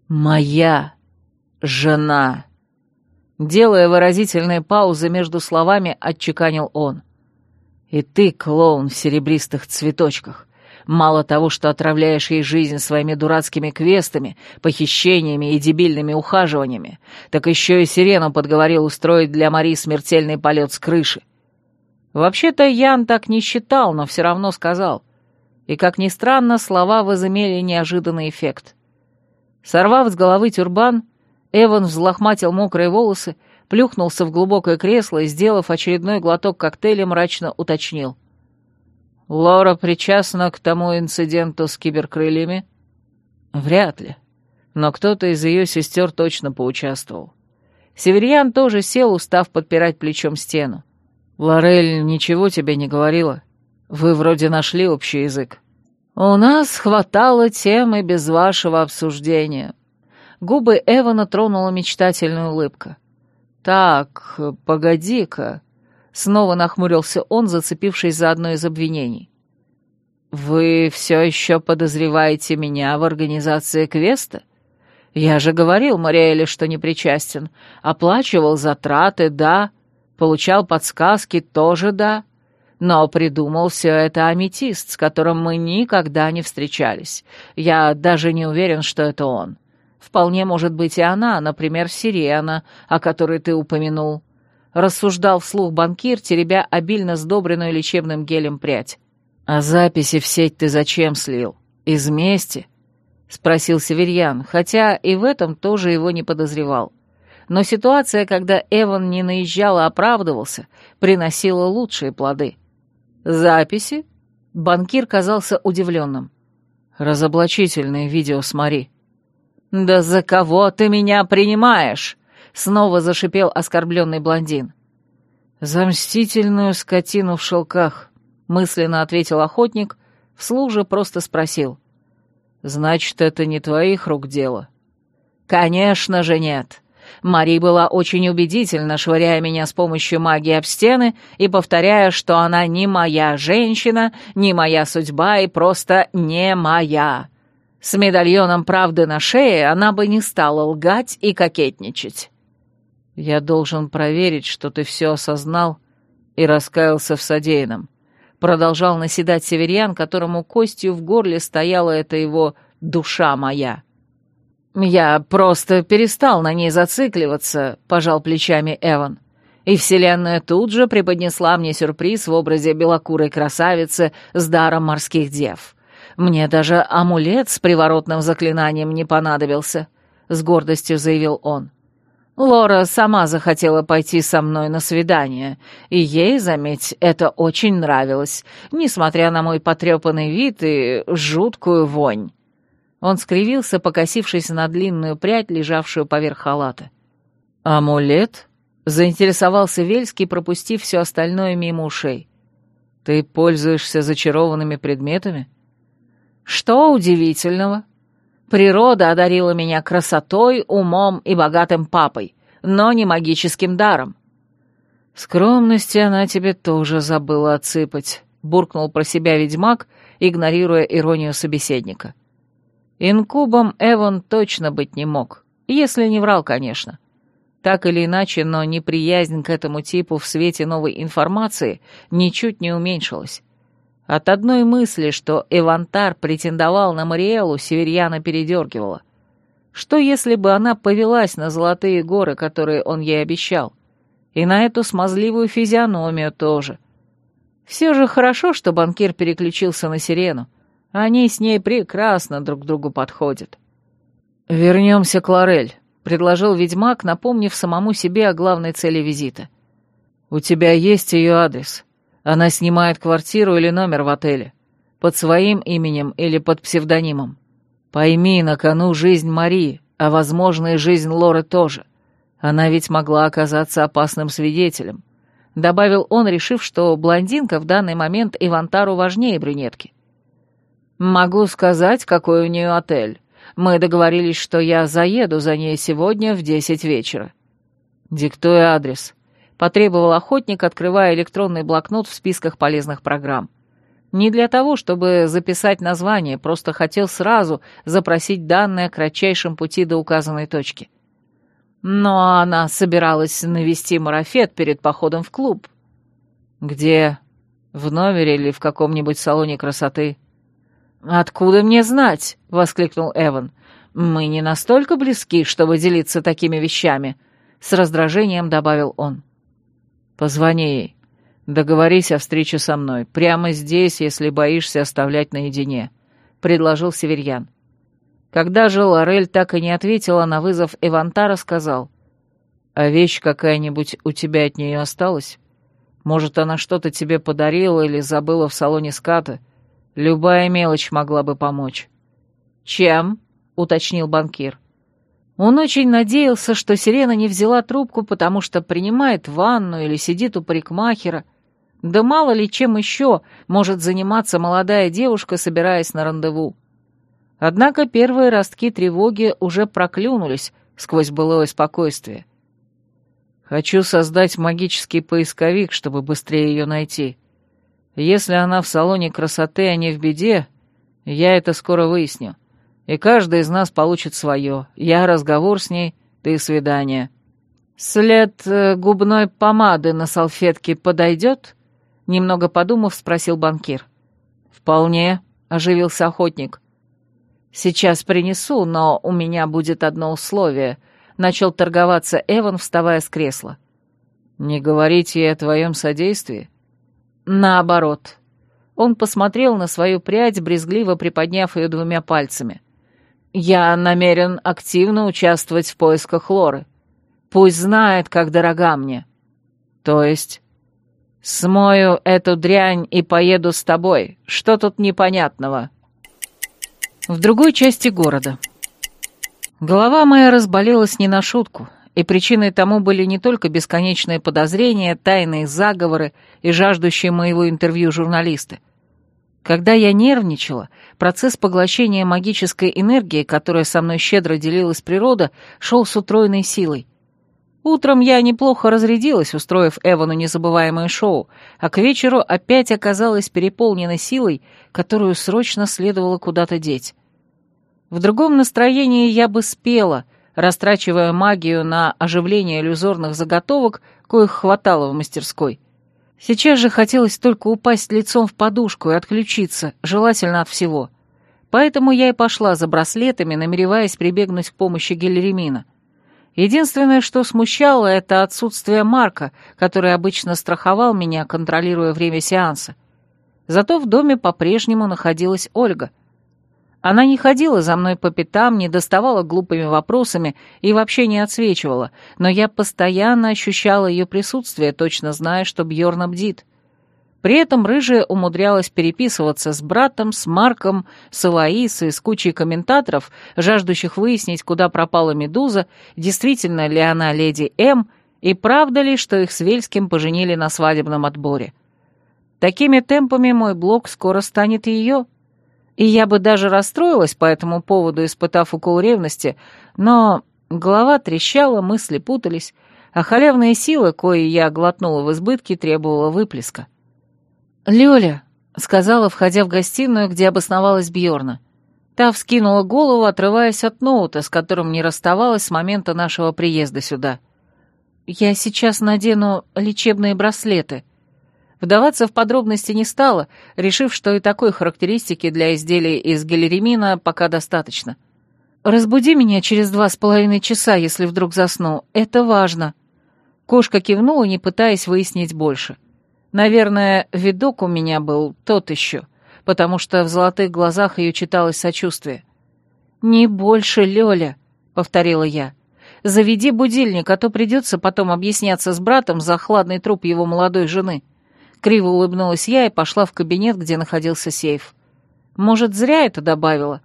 моя жена». Делая выразительные паузы между словами, отчеканил он. «И ты, клоун в серебристых цветочках, мало того, что отравляешь ей жизнь своими дурацкими квестами, похищениями и дебильными ухаживаниями, так еще и сирену подговорил устроить для Мари смертельный полет с крыши. Вообще-то Ян так не считал, но все равно сказал. И, как ни странно, слова возымели неожиданный эффект. Сорвав с головы тюрбан, Эван взлохматил мокрые волосы, плюхнулся в глубокое кресло и, сделав очередной глоток коктейля, мрачно уточнил. «Лора причастна к тому инциденту с киберкрыльями?» «Вряд ли. Но кто-то из ее сестер точно поучаствовал. Северьян тоже сел, устав подпирать плечом стену. Лорель ничего тебе не говорила? Вы вроде нашли общий язык». «У нас хватало темы без вашего обсуждения», Губы Эвана тронула мечтательная улыбка. «Так, погоди-ка», — снова нахмурился он, зацепившись за одно из обвинений. «Вы все еще подозреваете меня в организации квеста? Я же говорил Мариэле, что не причастен. Оплачивал затраты, да. Получал подсказки, тоже да. Но придумал все это аметист, с которым мы никогда не встречались. Я даже не уверен, что это он. Вполне может быть и она, например, Сирена, о которой ты упомянул. Рассуждал вслух банкир, теребя обильно сдобренную лечебным гелем прядь. «А записи в сеть ты зачем слил? Из мести?» — спросил Северьян, хотя и в этом тоже его не подозревал. Но ситуация, когда Эван не наезжал, а оправдывался, приносила лучшие плоды. «Записи?» — банкир казался удивленным. «Разоблачительные видео с Мари». «Да за кого ты меня принимаешь?» — снова зашипел оскорбленный блондин. «За мстительную скотину в шелках», — мысленно ответил охотник, вслух же просто спросил. «Значит, это не твоих рук дело?» «Конечно же нет. Мари была очень убедительна, швыряя меня с помощью магии об стены и повторяя, что она не моя женщина, не моя судьба и просто не моя. С медальоном правды на шее она бы не стала лгать и кокетничать. Я должен проверить, что ты все осознал и раскаялся в содеянном. Продолжал наседать северян, которому костью в горле стояла эта его «душа моя». «Я просто перестал на ней зацикливаться», — пожал плечами Эван. И Вселенная тут же преподнесла мне сюрприз в образе белокурой красавицы с даром морских дев. Мне даже амулет с приворотным заклинанием не понадобился», — с гордостью заявил он. «Лора сама захотела пойти со мной на свидание, и ей, заметь, это очень нравилось, несмотря на мой потрепанный вид и жуткую вонь». Он скривился, покосившись на длинную прядь, лежавшую поверх халата. «Амулет?» — заинтересовался Вельский, пропустив все остальное мимо ушей. «Ты пользуешься зачарованными предметами?» Что удивительного? Природа одарила меня красотой, умом и богатым папой, но не магическим даром. Скромности она тебе тоже забыла отсыпать, буркнул про себя ведьмак, игнорируя иронию собеседника. Инкубом Эван точно быть не мог, если не врал, конечно. Так или иначе, но неприязнь к этому типу в свете новой информации ничуть не уменьшилась. От одной мысли, что Эвантар претендовал на Мариэлу, Северьяна передергивала. Что если бы она повелась на золотые горы, которые он ей обещал? И на эту смазливую физиономию тоже. Все же хорошо, что банкир переключился на Сирену. Они с ней прекрасно друг другу подходят. «Вернемся к Лорель», — предложил ведьмак, напомнив самому себе о главной цели визита. «У тебя есть ее адрес. Она снимает квартиру или номер в отеле. Под своим именем или под псевдонимом. Пойми, на кону жизнь Марии, а, возможно, и жизнь Лоры тоже. Она ведь могла оказаться опасным свидетелем», — добавил он, решив, что блондинка в данный момент Ивантару важнее брюнетки. «Могу сказать, какой у нее отель. Мы договорились, что я заеду за ней сегодня в десять вечера». «Диктуй адрес», — потребовал охотник, открывая электронный блокнот в списках полезных программ. Не для того, чтобы записать название, просто хотел сразу запросить данные о кратчайшем пути до указанной точки. Но она собиралась навести марафет перед походом в клуб. «Где? В номере или в каком-нибудь салоне красоты?» «Откуда мне знать?» — воскликнул Эван. «Мы не настолько близки, чтобы делиться такими вещами», — с раздражением добавил он. «Позвони ей. Договорись о встрече со мной. Прямо здесь, если боишься оставлять наедине», — предложил Северьян. Когда же Лорель так и не ответила на вызов Эвантара, сказал. «А вещь какая-нибудь у тебя от нее осталась? Может, она что-то тебе подарила или забыла в салоне ската?» Любая мелочь могла бы помочь. Чем? уточнил банкир. Он очень надеялся, что Сирена не взяла трубку, потому что принимает ванну или сидит у парикмахера. Да мало ли чем еще может заниматься молодая девушка, собираясь на рандеву. Однако первые ростки тревоги уже проклюнулись сквозь былое спокойствие. «Хочу создать магический поисковик, чтобы быстрее ее найти», если она в салоне красоты, а не в беде, я это скоро выясню. И каждый из нас получит свое. Я разговор с ней, ты свидание. След э, губной помады на салфетке подойдет? Немного подумав, спросил банкир. Вполне, оживился охотник. Сейчас принесу, но у меня будет одно условие. Начал торговаться Эван, вставая с кресла. Не говорить ей о твоем содействии? Наоборот. Он посмотрел на свою прядь, брезгливо приподняв ее двумя пальцами. «Я намерен активно участвовать в поисках Лоры. Пусть знает, как дорога мне. То есть...» «Смою эту дрянь и поеду с тобой. Что тут непонятного?» В другой части города. Голова моя разболелась не на шутку и причиной тому были не только бесконечные подозрения, тайные заговоры и жаждущие моего интервью журналисты. Когда я нервничала, процесс поглощения магической энергии, которая со мной щедро делилась природа, шел с утроенной силой. Утром я неплохо разрядилась, устроив Эвану незабываемое шоу, а к вечеру опять оказалась переполнена силой, которую срочно следовало куда-то деть. В другом настроении я бы спела — растрачивая магию на оживление иллюзорных заготовок, коих хватало в мастерской. Сейчас же хотелось только упасть лицом в подушку и отключиться, желательно от всего. Поэтому я и пошла за браслетами, намереваясь прибегнуть к помощи Гелеремина. Единственное, что смущало, это отсутствие Марка, который обычно страховал меня, контролируя время сеанса. Зато в доме по-прежнему находилась Ольга — она не ходила за мной по пятам, не доставала глупыми вопросами и вообще не отсвечивала, но я постоянно ощущала ее присутствие, точно зная, что Бьорн бдит. При этом рыжая умудрялась переписываться с братом, с Марком, с Элоисой, с кучей комментаторов, жаждущих выяснить, куда пропала Медуза, действительно ли она леди М, и правда ли, что их с Вельским поженили на свадебном отборе. Такими темпами мой блог скоро станет ее — и я бы даже расстроилась по этому поводу, испытав укол ревности, но голова трещала, мысли путались, а халявные силы, кои я глотнула в избытке, требовала выплеска. «Лёля», — сказала, входя в гостиную, где обосновалась Бьорна. Та вскинула голову, отрываясь от ноута, с которым не расставалась с момента нашего приезда сюда. «Я сейчас надену лечебные браслеты», Вдаваться в подробности не стала, решив, что и такой характеристики для изделий из галеремина пока достаточно. «Разбуди меня через два с половиной часа, если вдруг засну. Это важно». Кошка кивнула, не пытаясь выяснить больше. Наверное, видок у меня был тот еще, потому что в золотых глазах ее читалось сочувствие. «Не больше, Лёля», — повторила я. Заведи будильник, а то придется потом объясняться с братом за хладный труп его молодой жены». Криво улыбнулась я и пошла в кабинет, где находился сейф. Может, зря это добавила?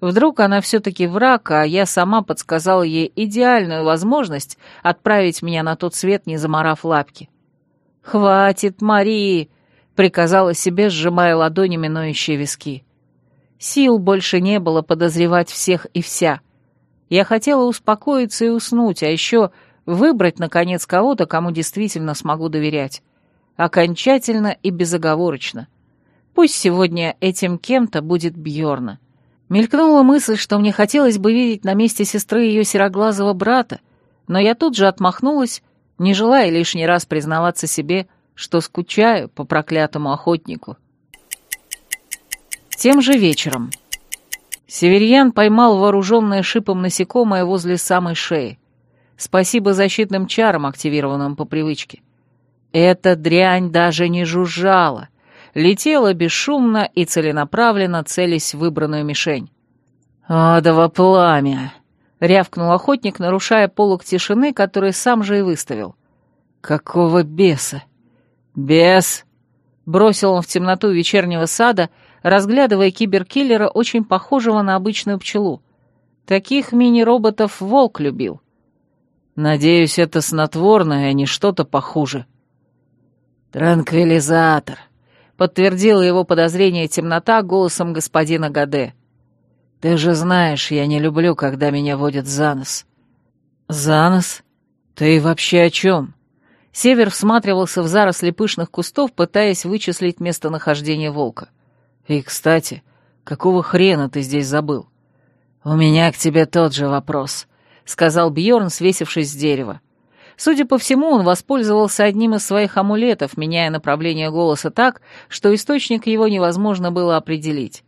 Вдруг она все-таки враг, а я сама подсказала ей идеальную возможность отправить меня на тот свет, не заморав лапки. «Хватит, Марии!» — приказала себе, сжимая ладонями ноющие виски. Сил больше не было подозревать всех и вся. Я хотела успокоиться и уснуть, а еще выбрать, наконец, кого-то, кому действительно смогу доверять. Окончательно и безоговорочно. Пусть сегодня этим кем-то будет Бьорна. Мелькнула мысль, что мне хотелось бы видеть на месте сестры ее сероглазого брата, но я тут же отмахнулась, не желая лишний раз признаваться себе, что скучаю по проклятому охотнику. Тем же вечером. Северьян поймал вооруженное шипом насекомое возле самой шеи. Спасибо защитным чарам, активированным по привычке. Эта дрянь даже не жужжала, летела бесшумно и целенаправленно, целясь в выбранную мишень. «Адово пламя!» — рявкнул охотник, нарушая полок тишины, который сам же и выставил. «Какого беса?» «Бес!» — бросил он в темноту вечернего сада, разглядывая киберкиллера, очень похожего на обычную пчелу. Таких мини-роботов волк любил. «Надеюсь, это снотворное, а не что-то похуже». «Транквилизатор», — подтвердила его подозрение темнота голосом господина Гаде. «Ты же знаешь, я не люблю, когда меня водят за нос». «За нос? Ты вообще о чем?» Север всматривался в заросли пышных кустов, пытаясь вычислить местонахождение волка. «И, кстати, какого хрена ты здесь забыл?» «У меня к тебе тот же вопрос», — сказал Бьорн, свесившись с дерева. Судя по всему, он воспользовался одним из своих амулетов, меняя направление голоса так, что источник его невозможно было определить.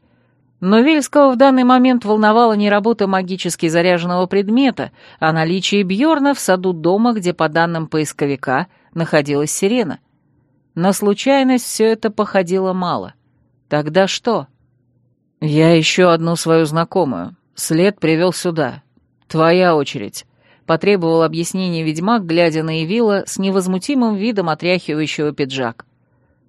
Но Вельского в данный момент волновала не работа магически заряженного предмета, а наличие Бьорна в саду дома, где, по данным поисковика, находилась сирена. На случайность все это походило мало. Тогда что? Я еще одну свою знакомую. След привел сюда. Твоя очередь потребовал объяснения ведьмак, глядя на Эвила с невозмутимым видом отряхивающего пиджак.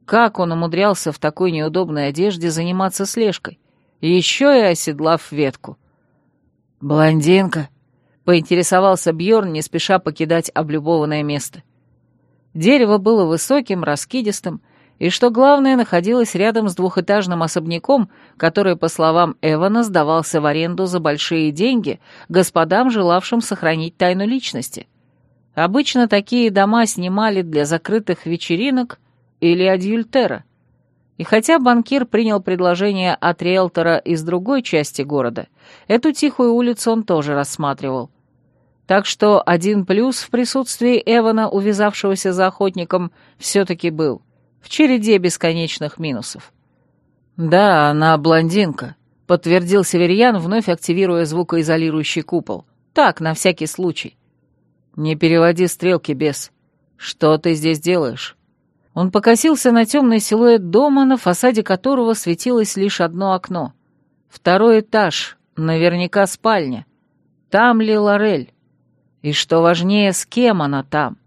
Как он умудрялся в такой неудобной одежде заниматься слежкой, еще и оседлав ветку. «Блондинка», — поинтересовался Бьорн, не спеша покидать облюбованное место. Дерево было высоким, раскидистым, и, что главное, находилась рядом с двухэтажным особняком, который, по словам Эвана, сдавался в аренду за большие деньги господам, желавшим сохранить тайну личности. Обычно такие дома снимали для закрытых вечеринок или адюльтера. И хотя банкир принял предложение от риэлтора из другой части города, эту тихую улицу он тоже рассматривал. Так что один плюс в присутствии Эвана, увязавшегося за охотником, все-таки был — в череде бесконечных минусов. «Да, она блондинка», — подтвердил Северьян, вновь активируя звукоизолирующий купол. «Так, на всякий случай». «Не переводи стрелки, бес. Что ты здесь делаешь?» Он покосился на темный силуэт дома, на фасаде которого светилось лишь одно окно. Второй этаж, наверняка спальня. Там ли Лорель? И что важнее, с кем она там?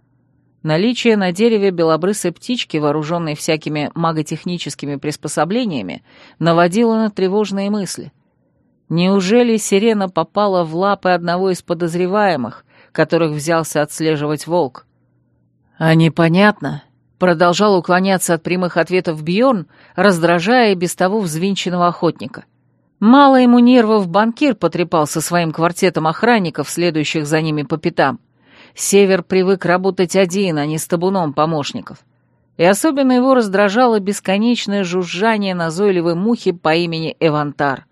Наличие на дереве белобрысой птички, вооруженной всякими маготехническими приспособлениями, наводило на тревожные мысли. Неужели сирена попала в лапы одного из подозреваемых, которых взялся отслеживать волк? А непонятно, продолжал уклоняться от прямых ответов Бьорн, раздражая без того взвинченного охотника. Мало ему нервов банкир потрепал со своим квартетом охранников, следующих за ними по пятам. Север привык работать один, а не с табуном помощников. И особенно его раздражало бесконечное жужжание назойливой мухи по имени Эвантар.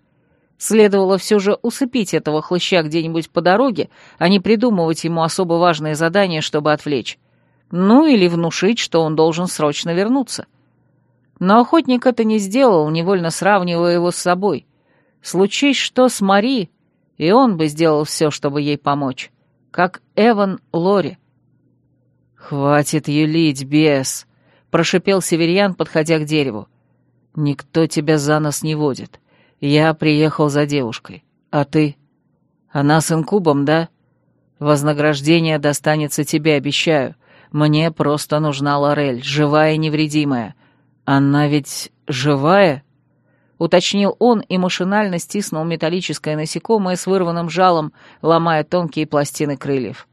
Следовало все же усыпить этого хлыща где-нибудь по дороге, а не придумывать ему особо важные задания, чтобы отвлечь. Ну или внушить, что он должен срочно вернуться. Но охотник это не сделал, невольно сравнивая его с собой. Случись что с Мари, и он бы сделал все, чтобы ей помочь как Эван Лори. «Хватит юлить, бес!» — прошипел Северьян, подходя к дереву. «Никто тебя за нос не водит. Я приехал за девушкой. А ты? Она с инкубом, да? Вознаграждение достанется тебе, обещаю. Мне просто нужна Лорель, живая и невредимая. Она ведь живая?» Уточнил он и машинально стиснул металлическое насекомое с вырванным жалом, ломая тонкие пластины крыльев.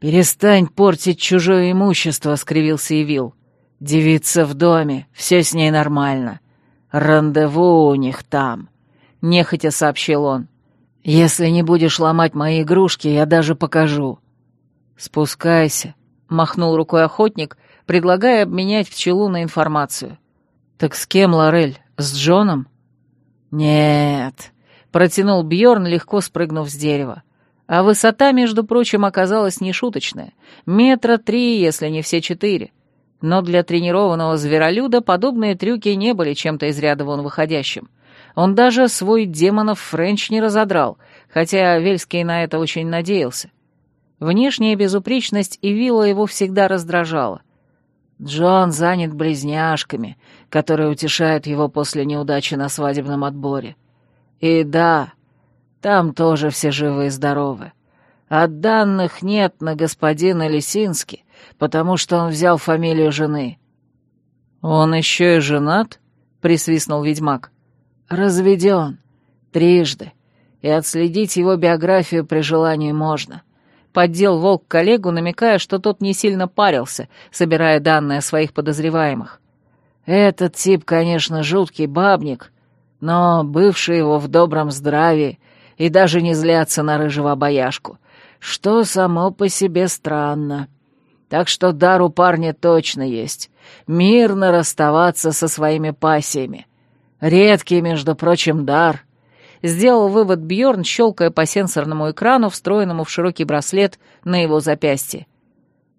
«Перестань портить чужое имущество», — скривился Ивил. «Девица в доме, все с ней нормально. Рандеву у них там», — нехотя сообщил он. «Если не будешь ломать мои игрушки, я даже покажу». «Спускайся», — махнул рукой охотник, предлагая обменять пчелу на информацию. «Так с кем, Лорель? С Джоном?» «Нет», — протянул Бьорн, легко спрыгнув с дерева. А высота, между прочим, оказалась нешуточная. Метра три, если не все четыре. Но для тренированного зверолюда подобные трюки не были чем-то из ряда вон выходящим. Он даже свой демонов Френч не разодрал, хотя Вельский на это очень надеялся. Внешняя безупречность и вилла его всегда раздражала. Джон занят близняшками, которые утешают его после неудачи на свадебном отборе. И да, там тоже все живы и здоровы. А данных нет на господина Лисински, потому что он взял фамилию жены. «Он еще и женат?» — присвистнул ведьмак. «Разведен. Трижды. И отследить его биографию при желании можно. Поддел волк коллегу, намекая, что тот не сильно парился, собирая данные о своих подозреваемых. Этот тип, конечно, жуткий бабник, но бывший его в добром здравии и даже не злятся на рыжего бояшку, что само по себе странно. Так что дар у парня точно есть. Мирно расставаться со своими пассиями. Редкий, между прочим, дар — сделал вывод Бьорн, щелкая по сенсорному экрану, встроенному в широкий браслет на его запястье.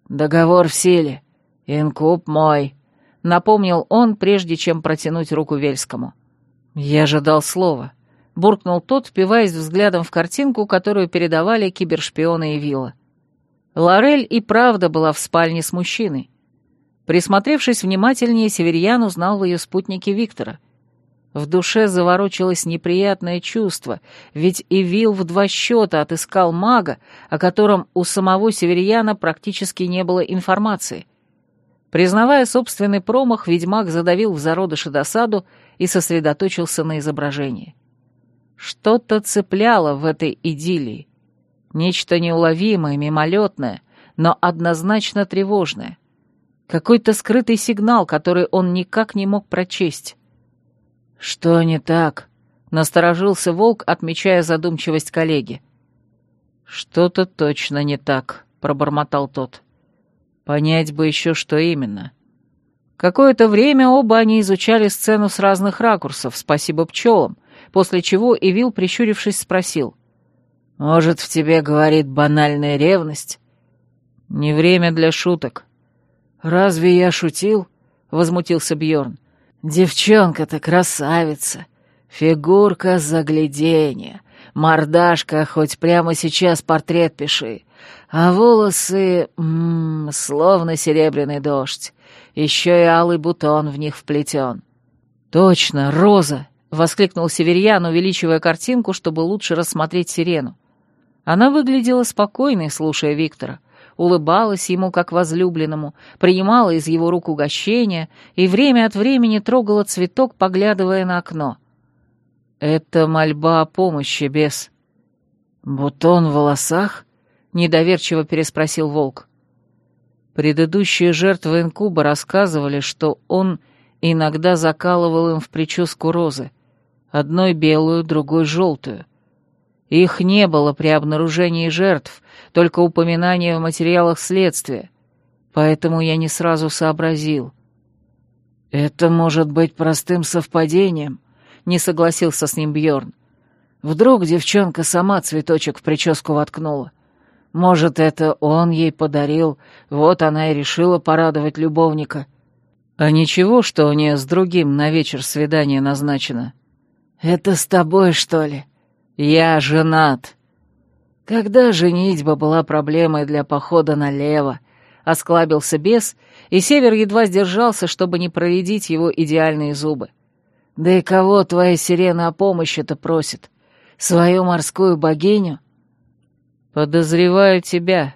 «Договор в силе. Инкуб мой», — напомнил он, прежде чем протянуть руку Вельскому. «Я же дал слово», — буркнул тот, впиваясь взглядом в картинку, которую передавали кибершпионы и Вилла. Лорель и правда была в спальне с мужчиной. Присмотревшись внимательнее, Северьян узнал в ее спутнике Виктора — в душе заворочилось неприятное чувство, ведь Ивил в два счета отыскал мага, о котором у самого Северьяна практически не было информации. Признавая собственный промах, ведьмак задавил в зародыше досаду и сосредоточился на изображении. Что-то цепляло в этой идиллии. Нечто неуловимое, мимолетное, но однозначно тревожное. Какой-то скрытый сигнал, который он никак не мог прочесть. «Что не так?» — насторожился волк, отмечая задумчивость коллеги. «Что-то точно не так», — пробормотал тот. «Понять бы еще, что именно». Какое-то время оба они изучали сцену с разных ракурсов, спасибо пчелам, после чего Ивил, прищурившись, спросил. «Может, в тебе говорит банальная ревность?» «Не время для шуток». «Разве я шутил?» — возмутился Бьорн. Девчонка-то красавица, фигурка загляденья, мордашка, хоть прямо сейчас портрет пиши, а волосы, м -м, словно серебряный дождь, еще и алый бутон в них вплетен. «Точно, роза!» — воскликнул Северьян, увеличивая картинку, чтобы лучше рассмотреть сирену. Она выглядела спокойной, слушая Виктора — улыбалась ему как возлюбленному, принимала из его рук угощения и время от времени трогала цветок, поглядывая на окно. «Это мольба о помощи, бес». «Бутон в волосах?» — недоверчиво переспросил волк. Предыдущие жертвы инкуба рассказывали, что он иногда закалывал им в прическу розы, одной белую, другой желтую. Их не было при обнаружении жертв, только упоминание в материалах следствия, поэтому я не сразу сообразил. «Это может быть простым совпадением», — не согласился с ним Бьорн. «Вдруг девчонка сама цветочек в прическу воткнула. Может, это он ей подарил, вот она и решила порадовать любовника». «А ничего, что у нее с другим на вечер свидание назначено?» «Это с тобой, что ли?» Я женат. Когда женитьба была проблемой для похода налево, осклабился бес, и Север едва сдержался, чтобы не проредить его идеальные зубы. Да и кого твоя сирена о помощи-то просит? Свою морскую богиню? «Подозреваю тебя».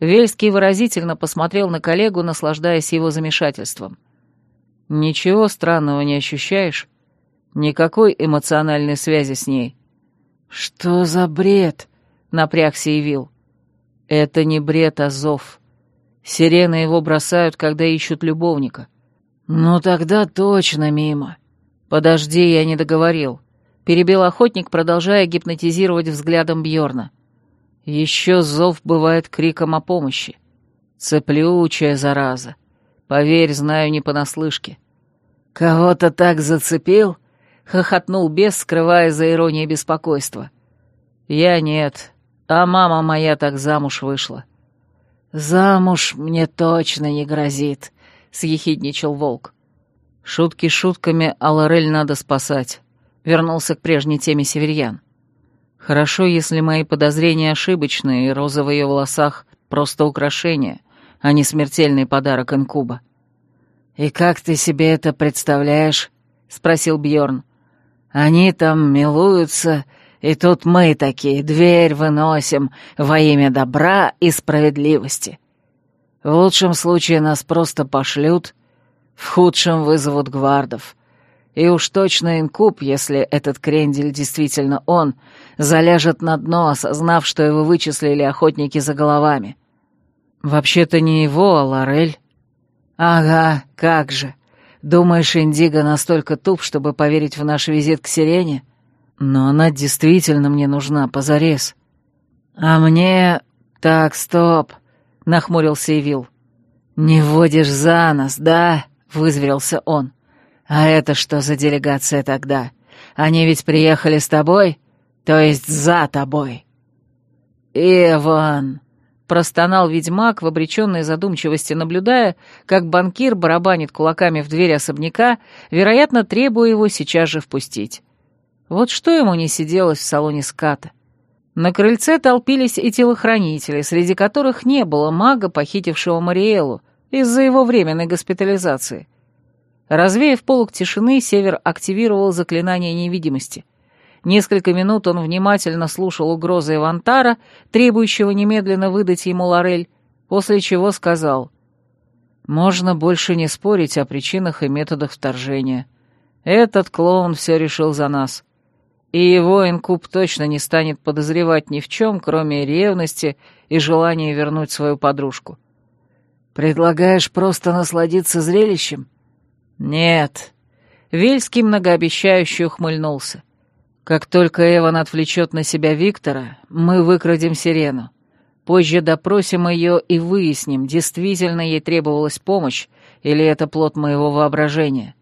Вельский выразительно посмотрел на коллегу, наслаждаясь его замешательством. «Ничего странного не ощущаешь? Никакой эмоциональной связи с ней?» «Что за бред?» — напрягся Ивил. «Это не бред, а зов. Сирены его бросают, когда ищут любовника». «Ну тогда точно мимо». «Подожди, я не договорил», — перебил охотник, продолжая гипнотизировать взглядом Бьорна. «Еще зов бывает криком о помощи. Цеплючая зараза. Поверь, знаю не понаслышке». «Кого-то так зацепил?» — хохотнул бес, скрывая за иронией беспокойства. «Я нет, а мама моя так замуж вышла». «Замуж мне точно не грозит», — съехидничал волк. «Шутки шутками, а Лорель надо спасать», — вернулся к прежней теме северьян. «Хорошо, если мои подозрения ошибочные, и роза в ее волосах — просто украшение, а не смертельный подарок инкуба». «И как ты себе это представляешь?» — спросил Бьорн. Они там милуются, и тут мы такие дверь выносим во имя добра и справедливости. В лучшем случае нас просто пошлют, в худшем вызовут гвардов. И уж точно инкуб, если этот крендель действительно он, заляжет на дно, осознав, что его вычислили охотники за головами. Вообще-то не его, а Лорель. Ага, как же. Думаешь, Индиго настолько туп, чтобы поверить в наш визит к Сирене? Но она действительно мне нужна, позарез. А мне... Так, стоп, — нахмурился Ивил. «Не вводишь за нас, да?» — вызверился он. «А это что за делегация тогда? Они ведь приехали с тобой? То есть за тобой?» «Иван!» Простонал ведьмак в обреченной задумчивости, наблюдая, как банкир барабанит кулаками в дверь особняка, вероятно, требуя его сейчас же впустить. Вот что ему не сиделось в салоне ската. На крыльце толпились и телохранители, среди которых не было мага, похитившего Мариэлу, из-за его временной госпитализации. Развеяв полок тишины, Север активировал заклинание невидимости — Несколько минут он внимательно слушал угрозы Ивантара, требующего немедленно выдать ему Лорель, после чего сказал «Можно больше не спорить о причинах и методах вторжения. Этот клоун все решил за нас. И его инкуб точно не станет подозревать ни в чем, кроме ревности и желания вернуть свою подружку». «Предлагаешь просто насладиться зрелищем?» «Нет». Вельский многообещающе ухмыльнулся. Как только Эван отвлечет на себя Виктора, мы выкрадем Сирену. Позже допросим ее и выясним, действительно ей требовалась помощь или это плод моего воображения.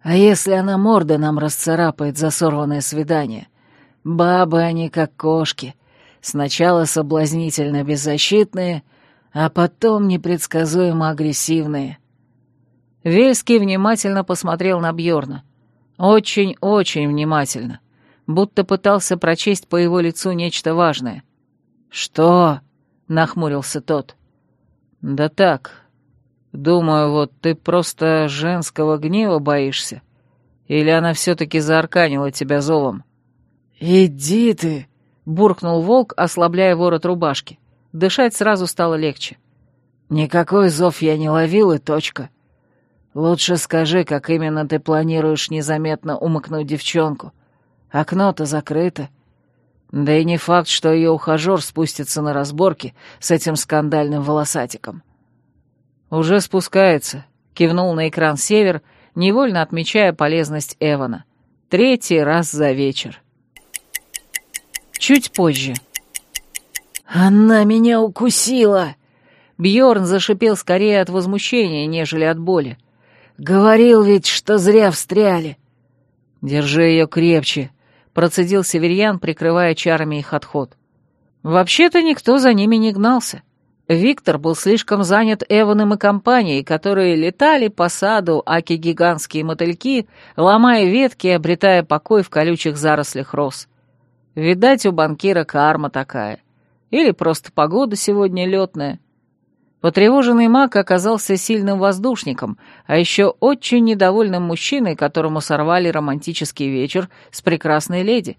А если она морда нам расцарапает за сорванное свидание? Бабы они как кошки. Сначала соблазнительно беззащитные, а потом непредсказуемо агрессивные. Вельский внимательно посмотрел на Бьорна. Очень-очень внимательно будто пытался прочесть по его лицу нечто важное. «Что?» — нахмурился тот. «Да так. Думаю, вот ты просто женского гнева боишься. Или она все-таки заарканила тебя зовом?» «Иди ты!» — буркнул волк, ослабляя ворот рубашки. Дышать сразу стало легче. «Никакой зов я не ловил, и точка. Лучше скажи, как именно ты планируешь незаметно умыкнуть девчонку. Окно-то закрыто. Да и не факт, что ее ухажер спустится на разборки с этим скандальным волосатиком. «Уже спускается», — кивнул на экран Север, невольно отмечая полезность Эвана. «Третий раз за вечер». Чуть позже. «Она меня укусила!» Бьорн зашипел скорее от возмущения, нежели от боли. «Говорил ведь, что зря встряли!» «Держи ее крепче», процедил Северьян, прикрывая чарами их отход. Вообще-то никто за ними не гнался. Виктор был слишком занят Эваном и компанией, которые летали по саду, аки гигантские мотыльки, ломая ветки и обретая покой в колючих зарослях роз. Видать, у банкира карма такая. Или просто погода сегодня летная. Потревоженный маг оказался сильным воздушником, а еще очень недовольным мужчиной, которому сорвали романтический вечер с прекрасной леди.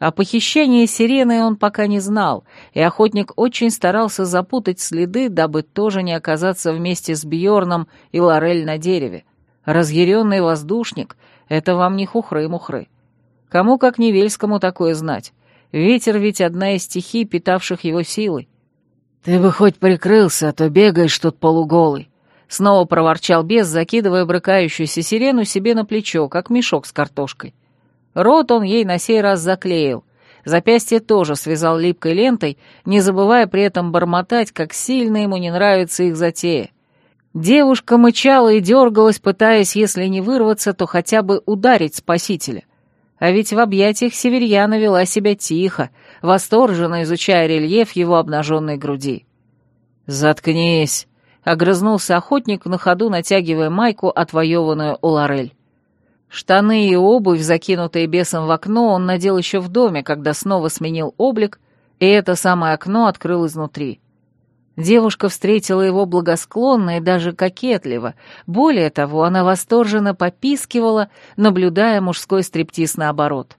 О похищении сирены он пока не знал, и охотник очень старался запутать следы, дабы тоже не оказаться вместе с Бьорном и Лорель на дереве. Разъяренный воздушник — это вам не хухры-мухры. Кому, как Невельскому, такое знать? Ветер ведь одна из стихий, питавших его силой. «Ты бы хоть прикрылся, а то бегаешь тут полуголый», — снова проворчал бес, закидывая брыкающуюся сирену себе на плечо, как мешок с картошкой. Рот он ей на сей раз заклеил. Запястье тоже связал липкой лентой, не забывая при этом бормотать, как сильно ему не нравится их затея. Девушка мычала и дергалась, пытаясь, если не вырваться, то хотя бы ударить спасителя. А ведь в объятиях северьяна вела себя тихо, восторженно изучая рельеф его обнаженной груди. «Заткнись!» — огрызнулся охотник на ходу, натягивая майку, отвоеванную у Лорель. Штаны и обувь, закинутые бесом в окно, он надел еще в доме, когда снова сменил облик, и это самое окно открыл изнутри. Девушка встретила его благосклонно и даже кокетливо. Более того, она восторженно попискивала, наблюдая мужской стриптиз наоборот.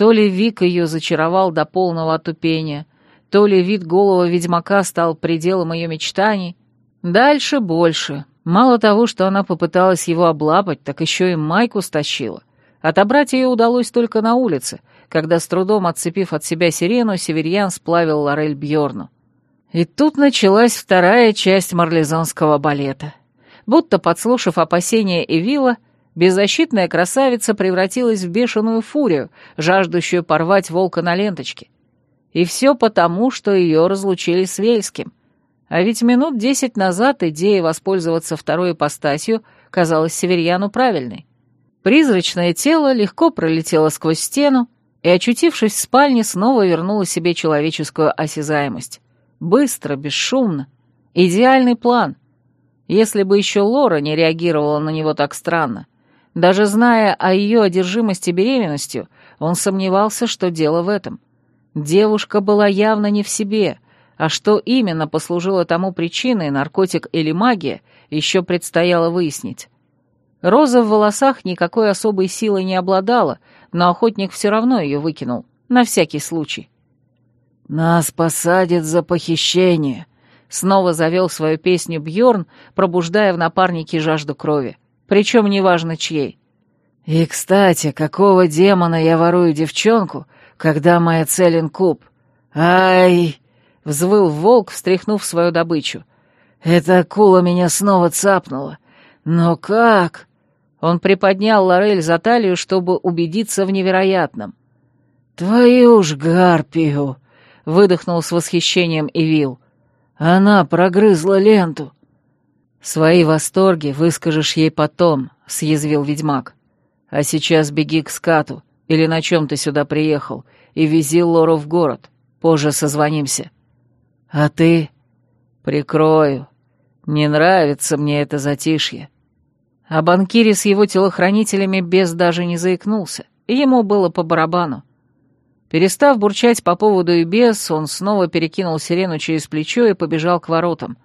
То ли Вик ее зачаровал до полного отупения, то ли вид голого ведьмака стал пределом ее мечтаний. Дальше больше. Мало того, что она попыталась его облапать, так еще и майку стащила. Отобрать ее удалось только на улице, когда с трудом отцепив от себя сирену, северьян сплавил Лорель Бьорну. И тут началась вторая часть марлезонского балета. Будто подслушав опасения Эвила, беззащитная красавица превратилась в бешеную фурию, жаждущую порвать волка на ленточке. И все потому, что ее разлучили с Вельским. А ведь минут десять назад идея воспользоваться второй ипостасью казалась Северьяну правильной. Призрачное тело легко пролетело сквозь стену и, очутившись в спальне, снова вернуло себе человеческую осязаемость. Быстро, бесшумно. Идеальный план. Если бы еще Лора не реагировала на него так странно. Даже зная о ее одержимости беременностью, он сомневался, что дело в этом. Девушка была явно не в себе — а что именно послужило тому причиной, наркотик или магия, еще предстояло выяснить. Роза в волосах никакой особой силой не обладала, но охотник все равно ее выкинул, на всякий случай. «Нас посадят за похищение», — снова завел свою песню Бьорн, пробуждая в напарнике жажду крови, причем неважно чьей. «И, кстати, какого демона я ворую девчонку, когда моя цель инкуб? Ай!» — взвыл волк, встряхнув свою добычу. «Эта акула меня снова цапнула. Но как?» Он приподнял Лорель за талию, чтобы убедиться в невероятном. «Твою ж гарпию!» — выдохнул с восхищением Ивил. «Она прогрызла ленту». «Свои восторги выскажешь ей потом», — съязвил ведьмак. «А сейчас беги к скату, или на чем ты сюда приехал, и вези Лору в город. Позже созвонимся». «А ты?» «Прикрою. Не нравится мне это затишье». О банкире с его телохранителями без даже не заикнулся, и ему было по барабану. Перестав бурчать по поводу и без, он снова перекинул сирену через плечо и побежал к воротам.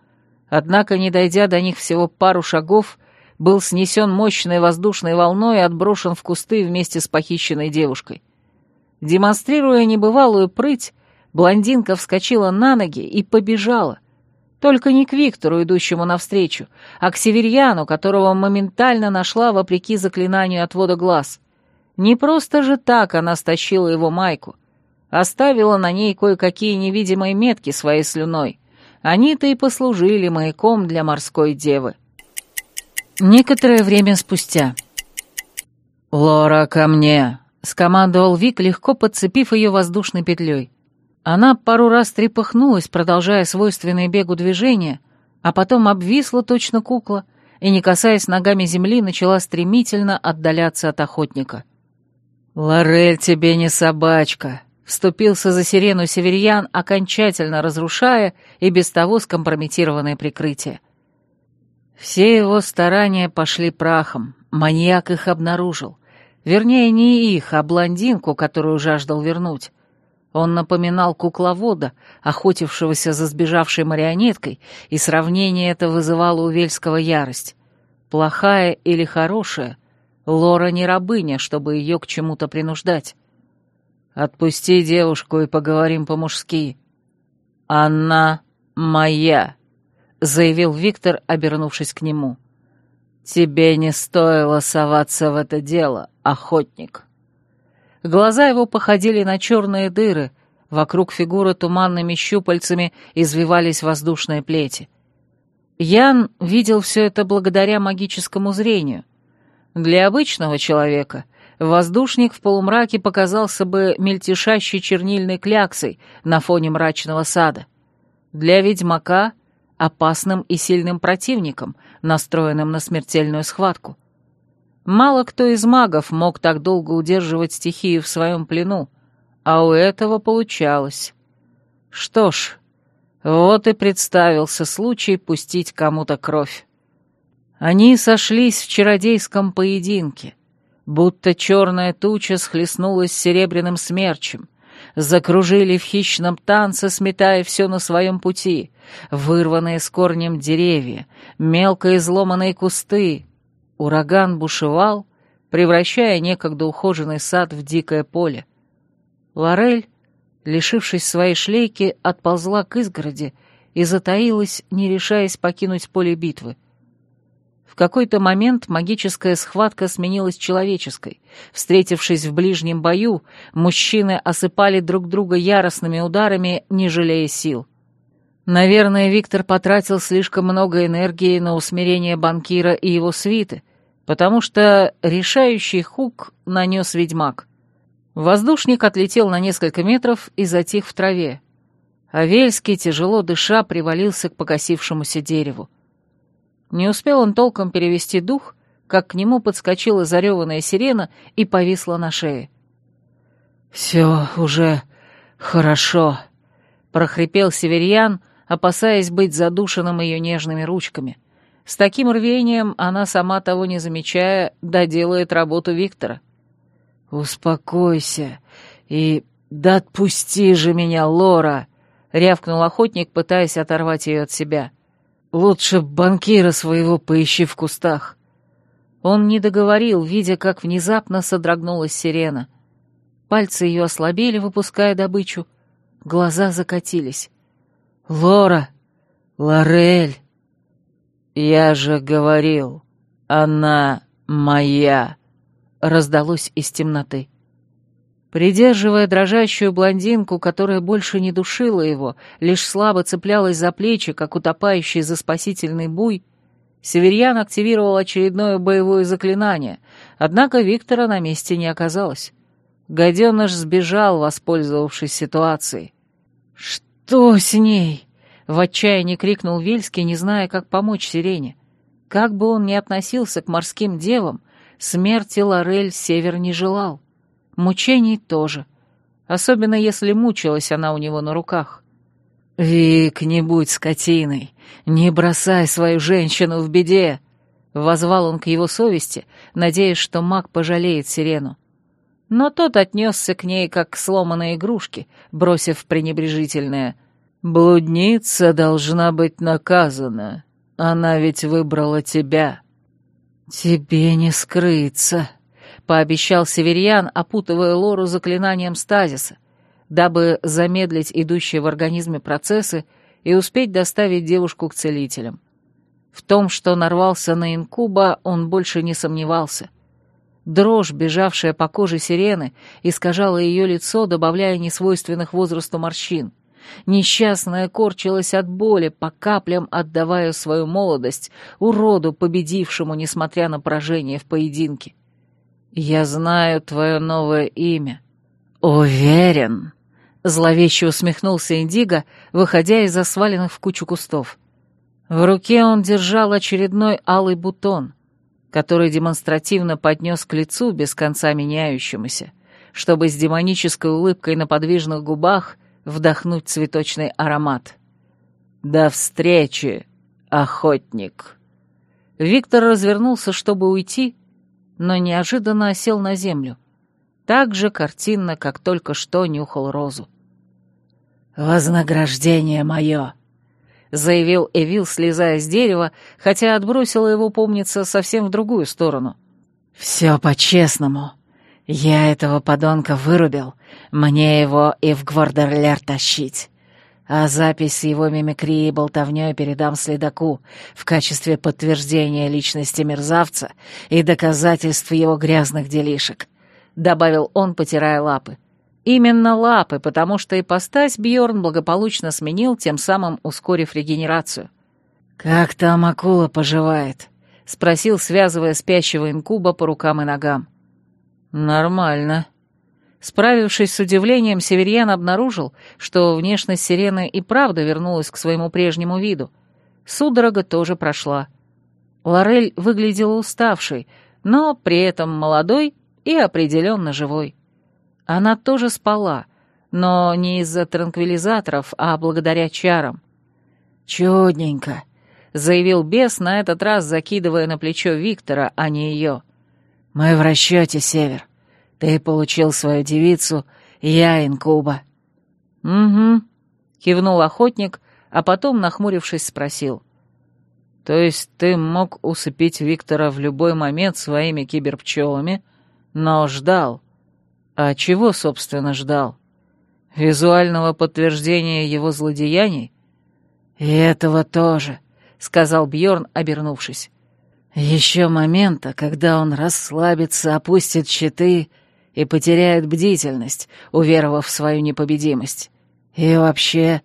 Однако, не дойдя до них всего пару шагов, был снесен мощной воздушной волной и отброшен в кусты вместе с похищенной девушкой. Демонстрируя небывалую прыть, Блондинка вскочила на ноги и побежала. Только не к Виктору, идущему навстречу, а к Северьяну, которого моментально нашла вопреки заклинанию отвода глаз. Не просто же так она стащила его майку. Оставила на ней кое-какие невидимые метки своей слюной. Они-то и послужили маяком для морской девы. Некоторое время спустя. «Лора, ко мне!» — скомандовал Вик, легко подцепив ее воздушной петлей. Она пару раз трепыхнулась, продолжая свойственные бегу движения, а потом обвисла точно кукла и, не касаясь ногами земли, начала стремительно отдаляться от охотника. «Лорель тебе не собачка», — вступился за сирену северьян, окончательно разрушая и без того скомпрометированное прикрытие. Все его старания пошли прахом, маньяк их обнаружил. Вернее, не их, а блондинку, которую жаждал вернуть. Он напоминал кукловода, охотившегося за сбежавшей марионеткой, и сравнение это вызывало у Вельского ярость. Плохая или хорошая, Лора не рабыня, чтобы ее к чему-то принуждать. Отпусти девушку и поговорим по-мужски. Она моя, заявил Виктор, обернувшись к нему. Тебе не стоило соваться в это дело, охотник. Глаза его походили на черные дыры, вокруг фигуры туманными щупальцами извивались воздушные плети. Ян видел все это благодаря магическому зрению. Для обычного человека воздушник в полумраке показался бы мельтешащей чернильной кляксой на фоне мрачного сада. Для ведьмака — опасным и сильным противником, настроенным на смертельную схватку. Мало кто из магов мог так долго удерживать стихию в своем плену, а у этого получалось. Что ж, вот и представился случай пустить кому-то кровь. Они сошлись в чародейском поединке — будто черная туча схлестнулась с серебряным смерчем. Закружили в хищном танце, сметая все на своем пути, вырванные с корнем деревья, мелко изломанные кусты. Ураган бушевал, превращая некогда ухоженный сад в дикое поле. Лорель, лишившись своей шлейки, отползла к изгороди и затаилась, не решаясь покинуть поле битвы. В какой-то момент магическая схватка сменилась человеческой. Встретившись в ближнем бою, мужчины осыпали друг друга яростными ударами, не жалея сил. Наверное, Виктор потратил слишком много энергии на усмирение банкира и его свиты, потому что решающий хук нанес ведьмак. Воздушник отлетел на несколько метров и затих в траве. А Вельский, тяжело дыша, привалился к покосившемуся дереву. Не успел он толком перевести дух, как к нему подскочила зареванная сирена и повисла на шее. «Все уже хорошо», — прохрипел Северьян, опасаясь быть задушенным ее нежными ручками. С таким рвением она, сама того не замечая, доделает работу Виктора. «Успокойся и да отпусти же меня, Лора!» — рявкнул охотник, пытаясь оторвать ее от себя. Лучше банкира своего поищи в кустах. Он не договорил, видя, как внезапно содрогнулась сирена. Пальцы ее ослабели, выпуская добычу. Глаза закатились. «Лора! Лорель!» «Я же говорил, она моя!» — раздалось из темноты. Придерживая дрожащую блондинку, которая больше не душила его, лишь слабо цеплялась за плечи, как утопающий за спасительный буй, Северьян активировал очередное боевое заклинание, однако Виктора на месте не оказалось. Гаденыш сбежал, воспользовавшись ситуацией. «Что с ней?» — в отчаянии крикнул Вельский, не зная, как помочь Сирене. Как бы он ни относился к морским девам, смерти Лорель Север не желал. Мучений тоже. Особенно если мучилась она у него на руках. «Вик, не будь скотиной, не бросай свою женщину в беде!» Возвал он к его совести, надеясь, что маг пожалеет сирену. Но тот отнесся к ней, как к сломанной игрушке, бросив пренебрежительное «Блудница должна быть наказана. Она ведь выбрала тебя». «Тебе не скрыться», — пообещал Северьян, опутывая Лору заклинанием стазиса, дабы замедлить идущие в организме процессы и успеть доставить девушку к целителям. В том, что нарвался на инкуба, он больше не сомневался. Дрожь, бежавшая по коже сирены, искажала ее лицо, добавляя несвойственных возрасту морщин. Несчастная корчилась от боли, по каплям отдавая свою молодость уроду, победившему, несмотря на поражение в поединке. «Я знаю твое новое имя». «Уверен», — зловеще усмехнулся Индиго, выходя из-за сваленных в кучу кустов. В руке он держал очередной алый бутон, который демонстративно поднес к лицу, без конца меняющемуся, чтобы с демонической улыбкой на подвижных губах вдохнуть цветочный аромат. «До встречи, охотник!» Виктор развернулся, чтобы уйти, но неожиданно осел на землю. Так же картинно, как только что нюхал розу. «Вознаграждение мое!» — заявил Эвил, слезая с дерева, хотя отбросила его, помнится, совсем в другую сторону. «Все по-честному. «Я этого подонка вырубил, мне его и в Гвардерлер тащить. А запись его мимикрией и болтовнёй передам следаку в качестве подтверждения личности мерзавца и доказательств его грязных делишек», — добавил он, потирая лапы. Именно лапы, потому что ипостась Бьорн благополучно сменил, тем самым ускорив регенерацию. «Как там акула поживает?» — спросил, связывая спящего инкуба по рукам и ногам. «Нормально». Справившись с удивлением, Северьян обнаружил, что внешность сирены и правда вернулась к своему прежнему виду. Судорога тоже прошла. Лорель выглядела уставшей, но при этом молодой и определенно живой. Она тоже спала, но не из-за транквилизаторов, а благодаря чарам. «Чудненько», — заявил бес, на этот раз закидывая на плечо Виктора, а не ее. «Мы в расчете, Север. Ты получил свою девицу, я инкуба». «Угу», — кивнул охотник, а потом, нахмурившись, спросил. «То есть ты мог усыпить Виктора в любой момент своими киберпчелами, но ждал, а чего, собственно, ждал? Визуального подтверждения его злодеяний? И этого тоже, сказал Бьорн, обернувшись. Еще момента, когда он расслабится, опустит щиты и потеряет бдительность, уверовав в свою непобедимость. И вообще,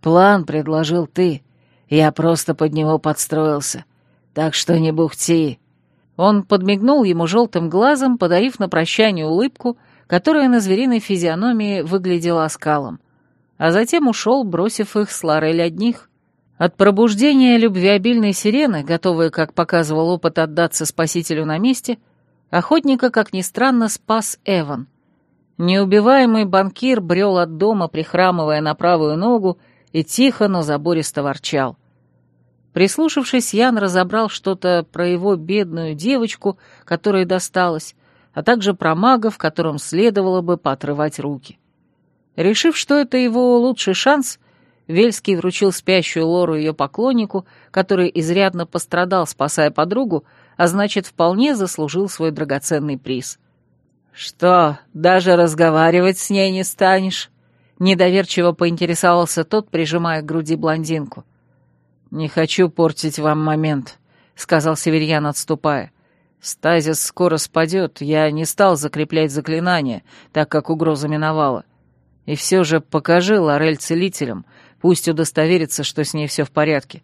план предложил ты. Я просто под него подстроился. Так что не бухти. Он подмигнул ему желтым глазом, подарив на прощание улыбку, которая на звериной физиономии выглядела оскалом, а затем ушел, бросив их с Лорель одних. От пробуждения любвеобильной сирены, готовой, как показывал опыт, отдаться спасителю на месте, охотника, как ни странно, спас Эван. Неубиваемый банкир брел от дома, прихрамывая на правую ногу, и тихо, но забористо ворчал. Прислушавшись, Ян разобрал что-то про его бедную девочку, которой досталось, а также про магов, которым следовало бы поотрывать руки. Решив, что это его лучший шанс, Вельский вручил спящую Лору ее поклоннику, который изрядно пострадал, спасая подругу, а значит, вполне заслужил свой драгоценный приз. «Что, даже разговаривать с ней не станешь?» Недоверчиво поинтересовался тот, прижимая к груди блондинку. «Не хочу портить вам момент», — сказал Северьян, отступая. Стазис скоро спадет, я не стал закреплять заклинание, так как угроза миновала. И все же покажи Лорель целителям, пусть удостоверится, что с ней все в порядке.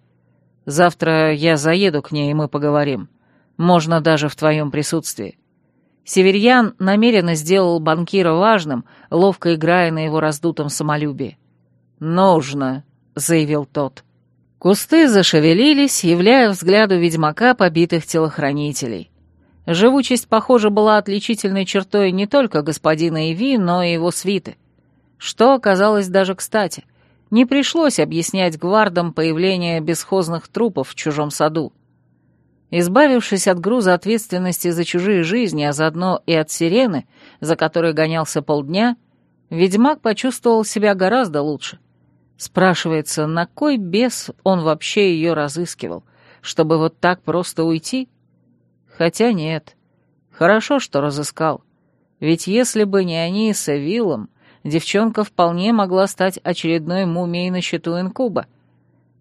Завтра я заеду к ней, и мы поговорим. Можно даже в твоем присутствии. Северьян намеренно сделал банкира важным, ловко играя на его раздутом самолюбии. «Нужно», — заявил тот. Кусты зашевелились, являя взгляду ведьмака побитых телохранителей. Живучесть, похоже, была отличительной чертой не только господина Иви, но и его свиты. Что оказалось даже кстати. Не пришлось объяснять гвардам появление бесхозных трупов в чужом саду. Избавившись от груза ответственности за чужие жизни, а заодно и от сирены, за которой гонялся полдня, ведьмак почувствовал себя гораздо лучше. Спрашивается, на кой бес он вообще ее разыскивал, чтобы вот так просто уйти? Хотя нет. Хорошо, что разыскал. Ведь если бы не они с Эвиллом, девчонка вполне могла стать очередной мумией на счету инкуба.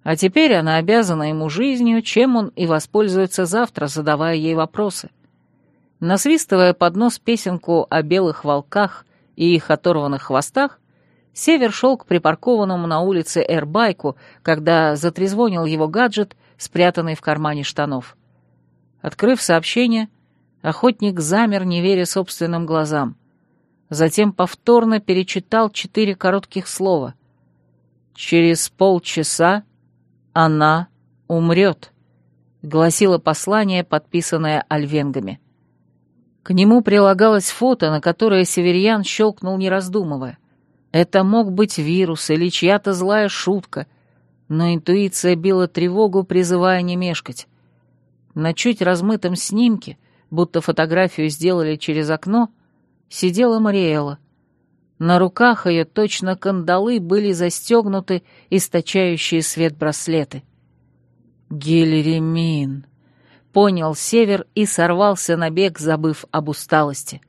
А теперь она обязана ему жизнью, чем он и воспользуется завтра, задавая ей вопросы. Насвистывая под нос песенку о белых волках и их оторванных хвостах, Север шел к припаркованному на улице эрбайку, когда затрезвонил его гаджет, спрятанный в кармане штанов. Открыв сообщение, охотник замер, не веря собственным глазам. Затем повторно перечитал четыре коротких слова. «Через полчаса она умрет», — гласило послание, подписанное альвенгами. К нему прилагалось фото, на которое Северьян щелкнул, не раздумывая. Это мог быть вирус или чья-то злая шутка, но интуиция била тревогу, призывая не мешкать. На чуть размытом снимке, будто фотографию сделали через окно, сидела Мариэла. На руках ее точно кандалы были застегнуты источающие свет браслеты. «Гильремин!» — понял Север и сорвался на бег, забыв об усталости.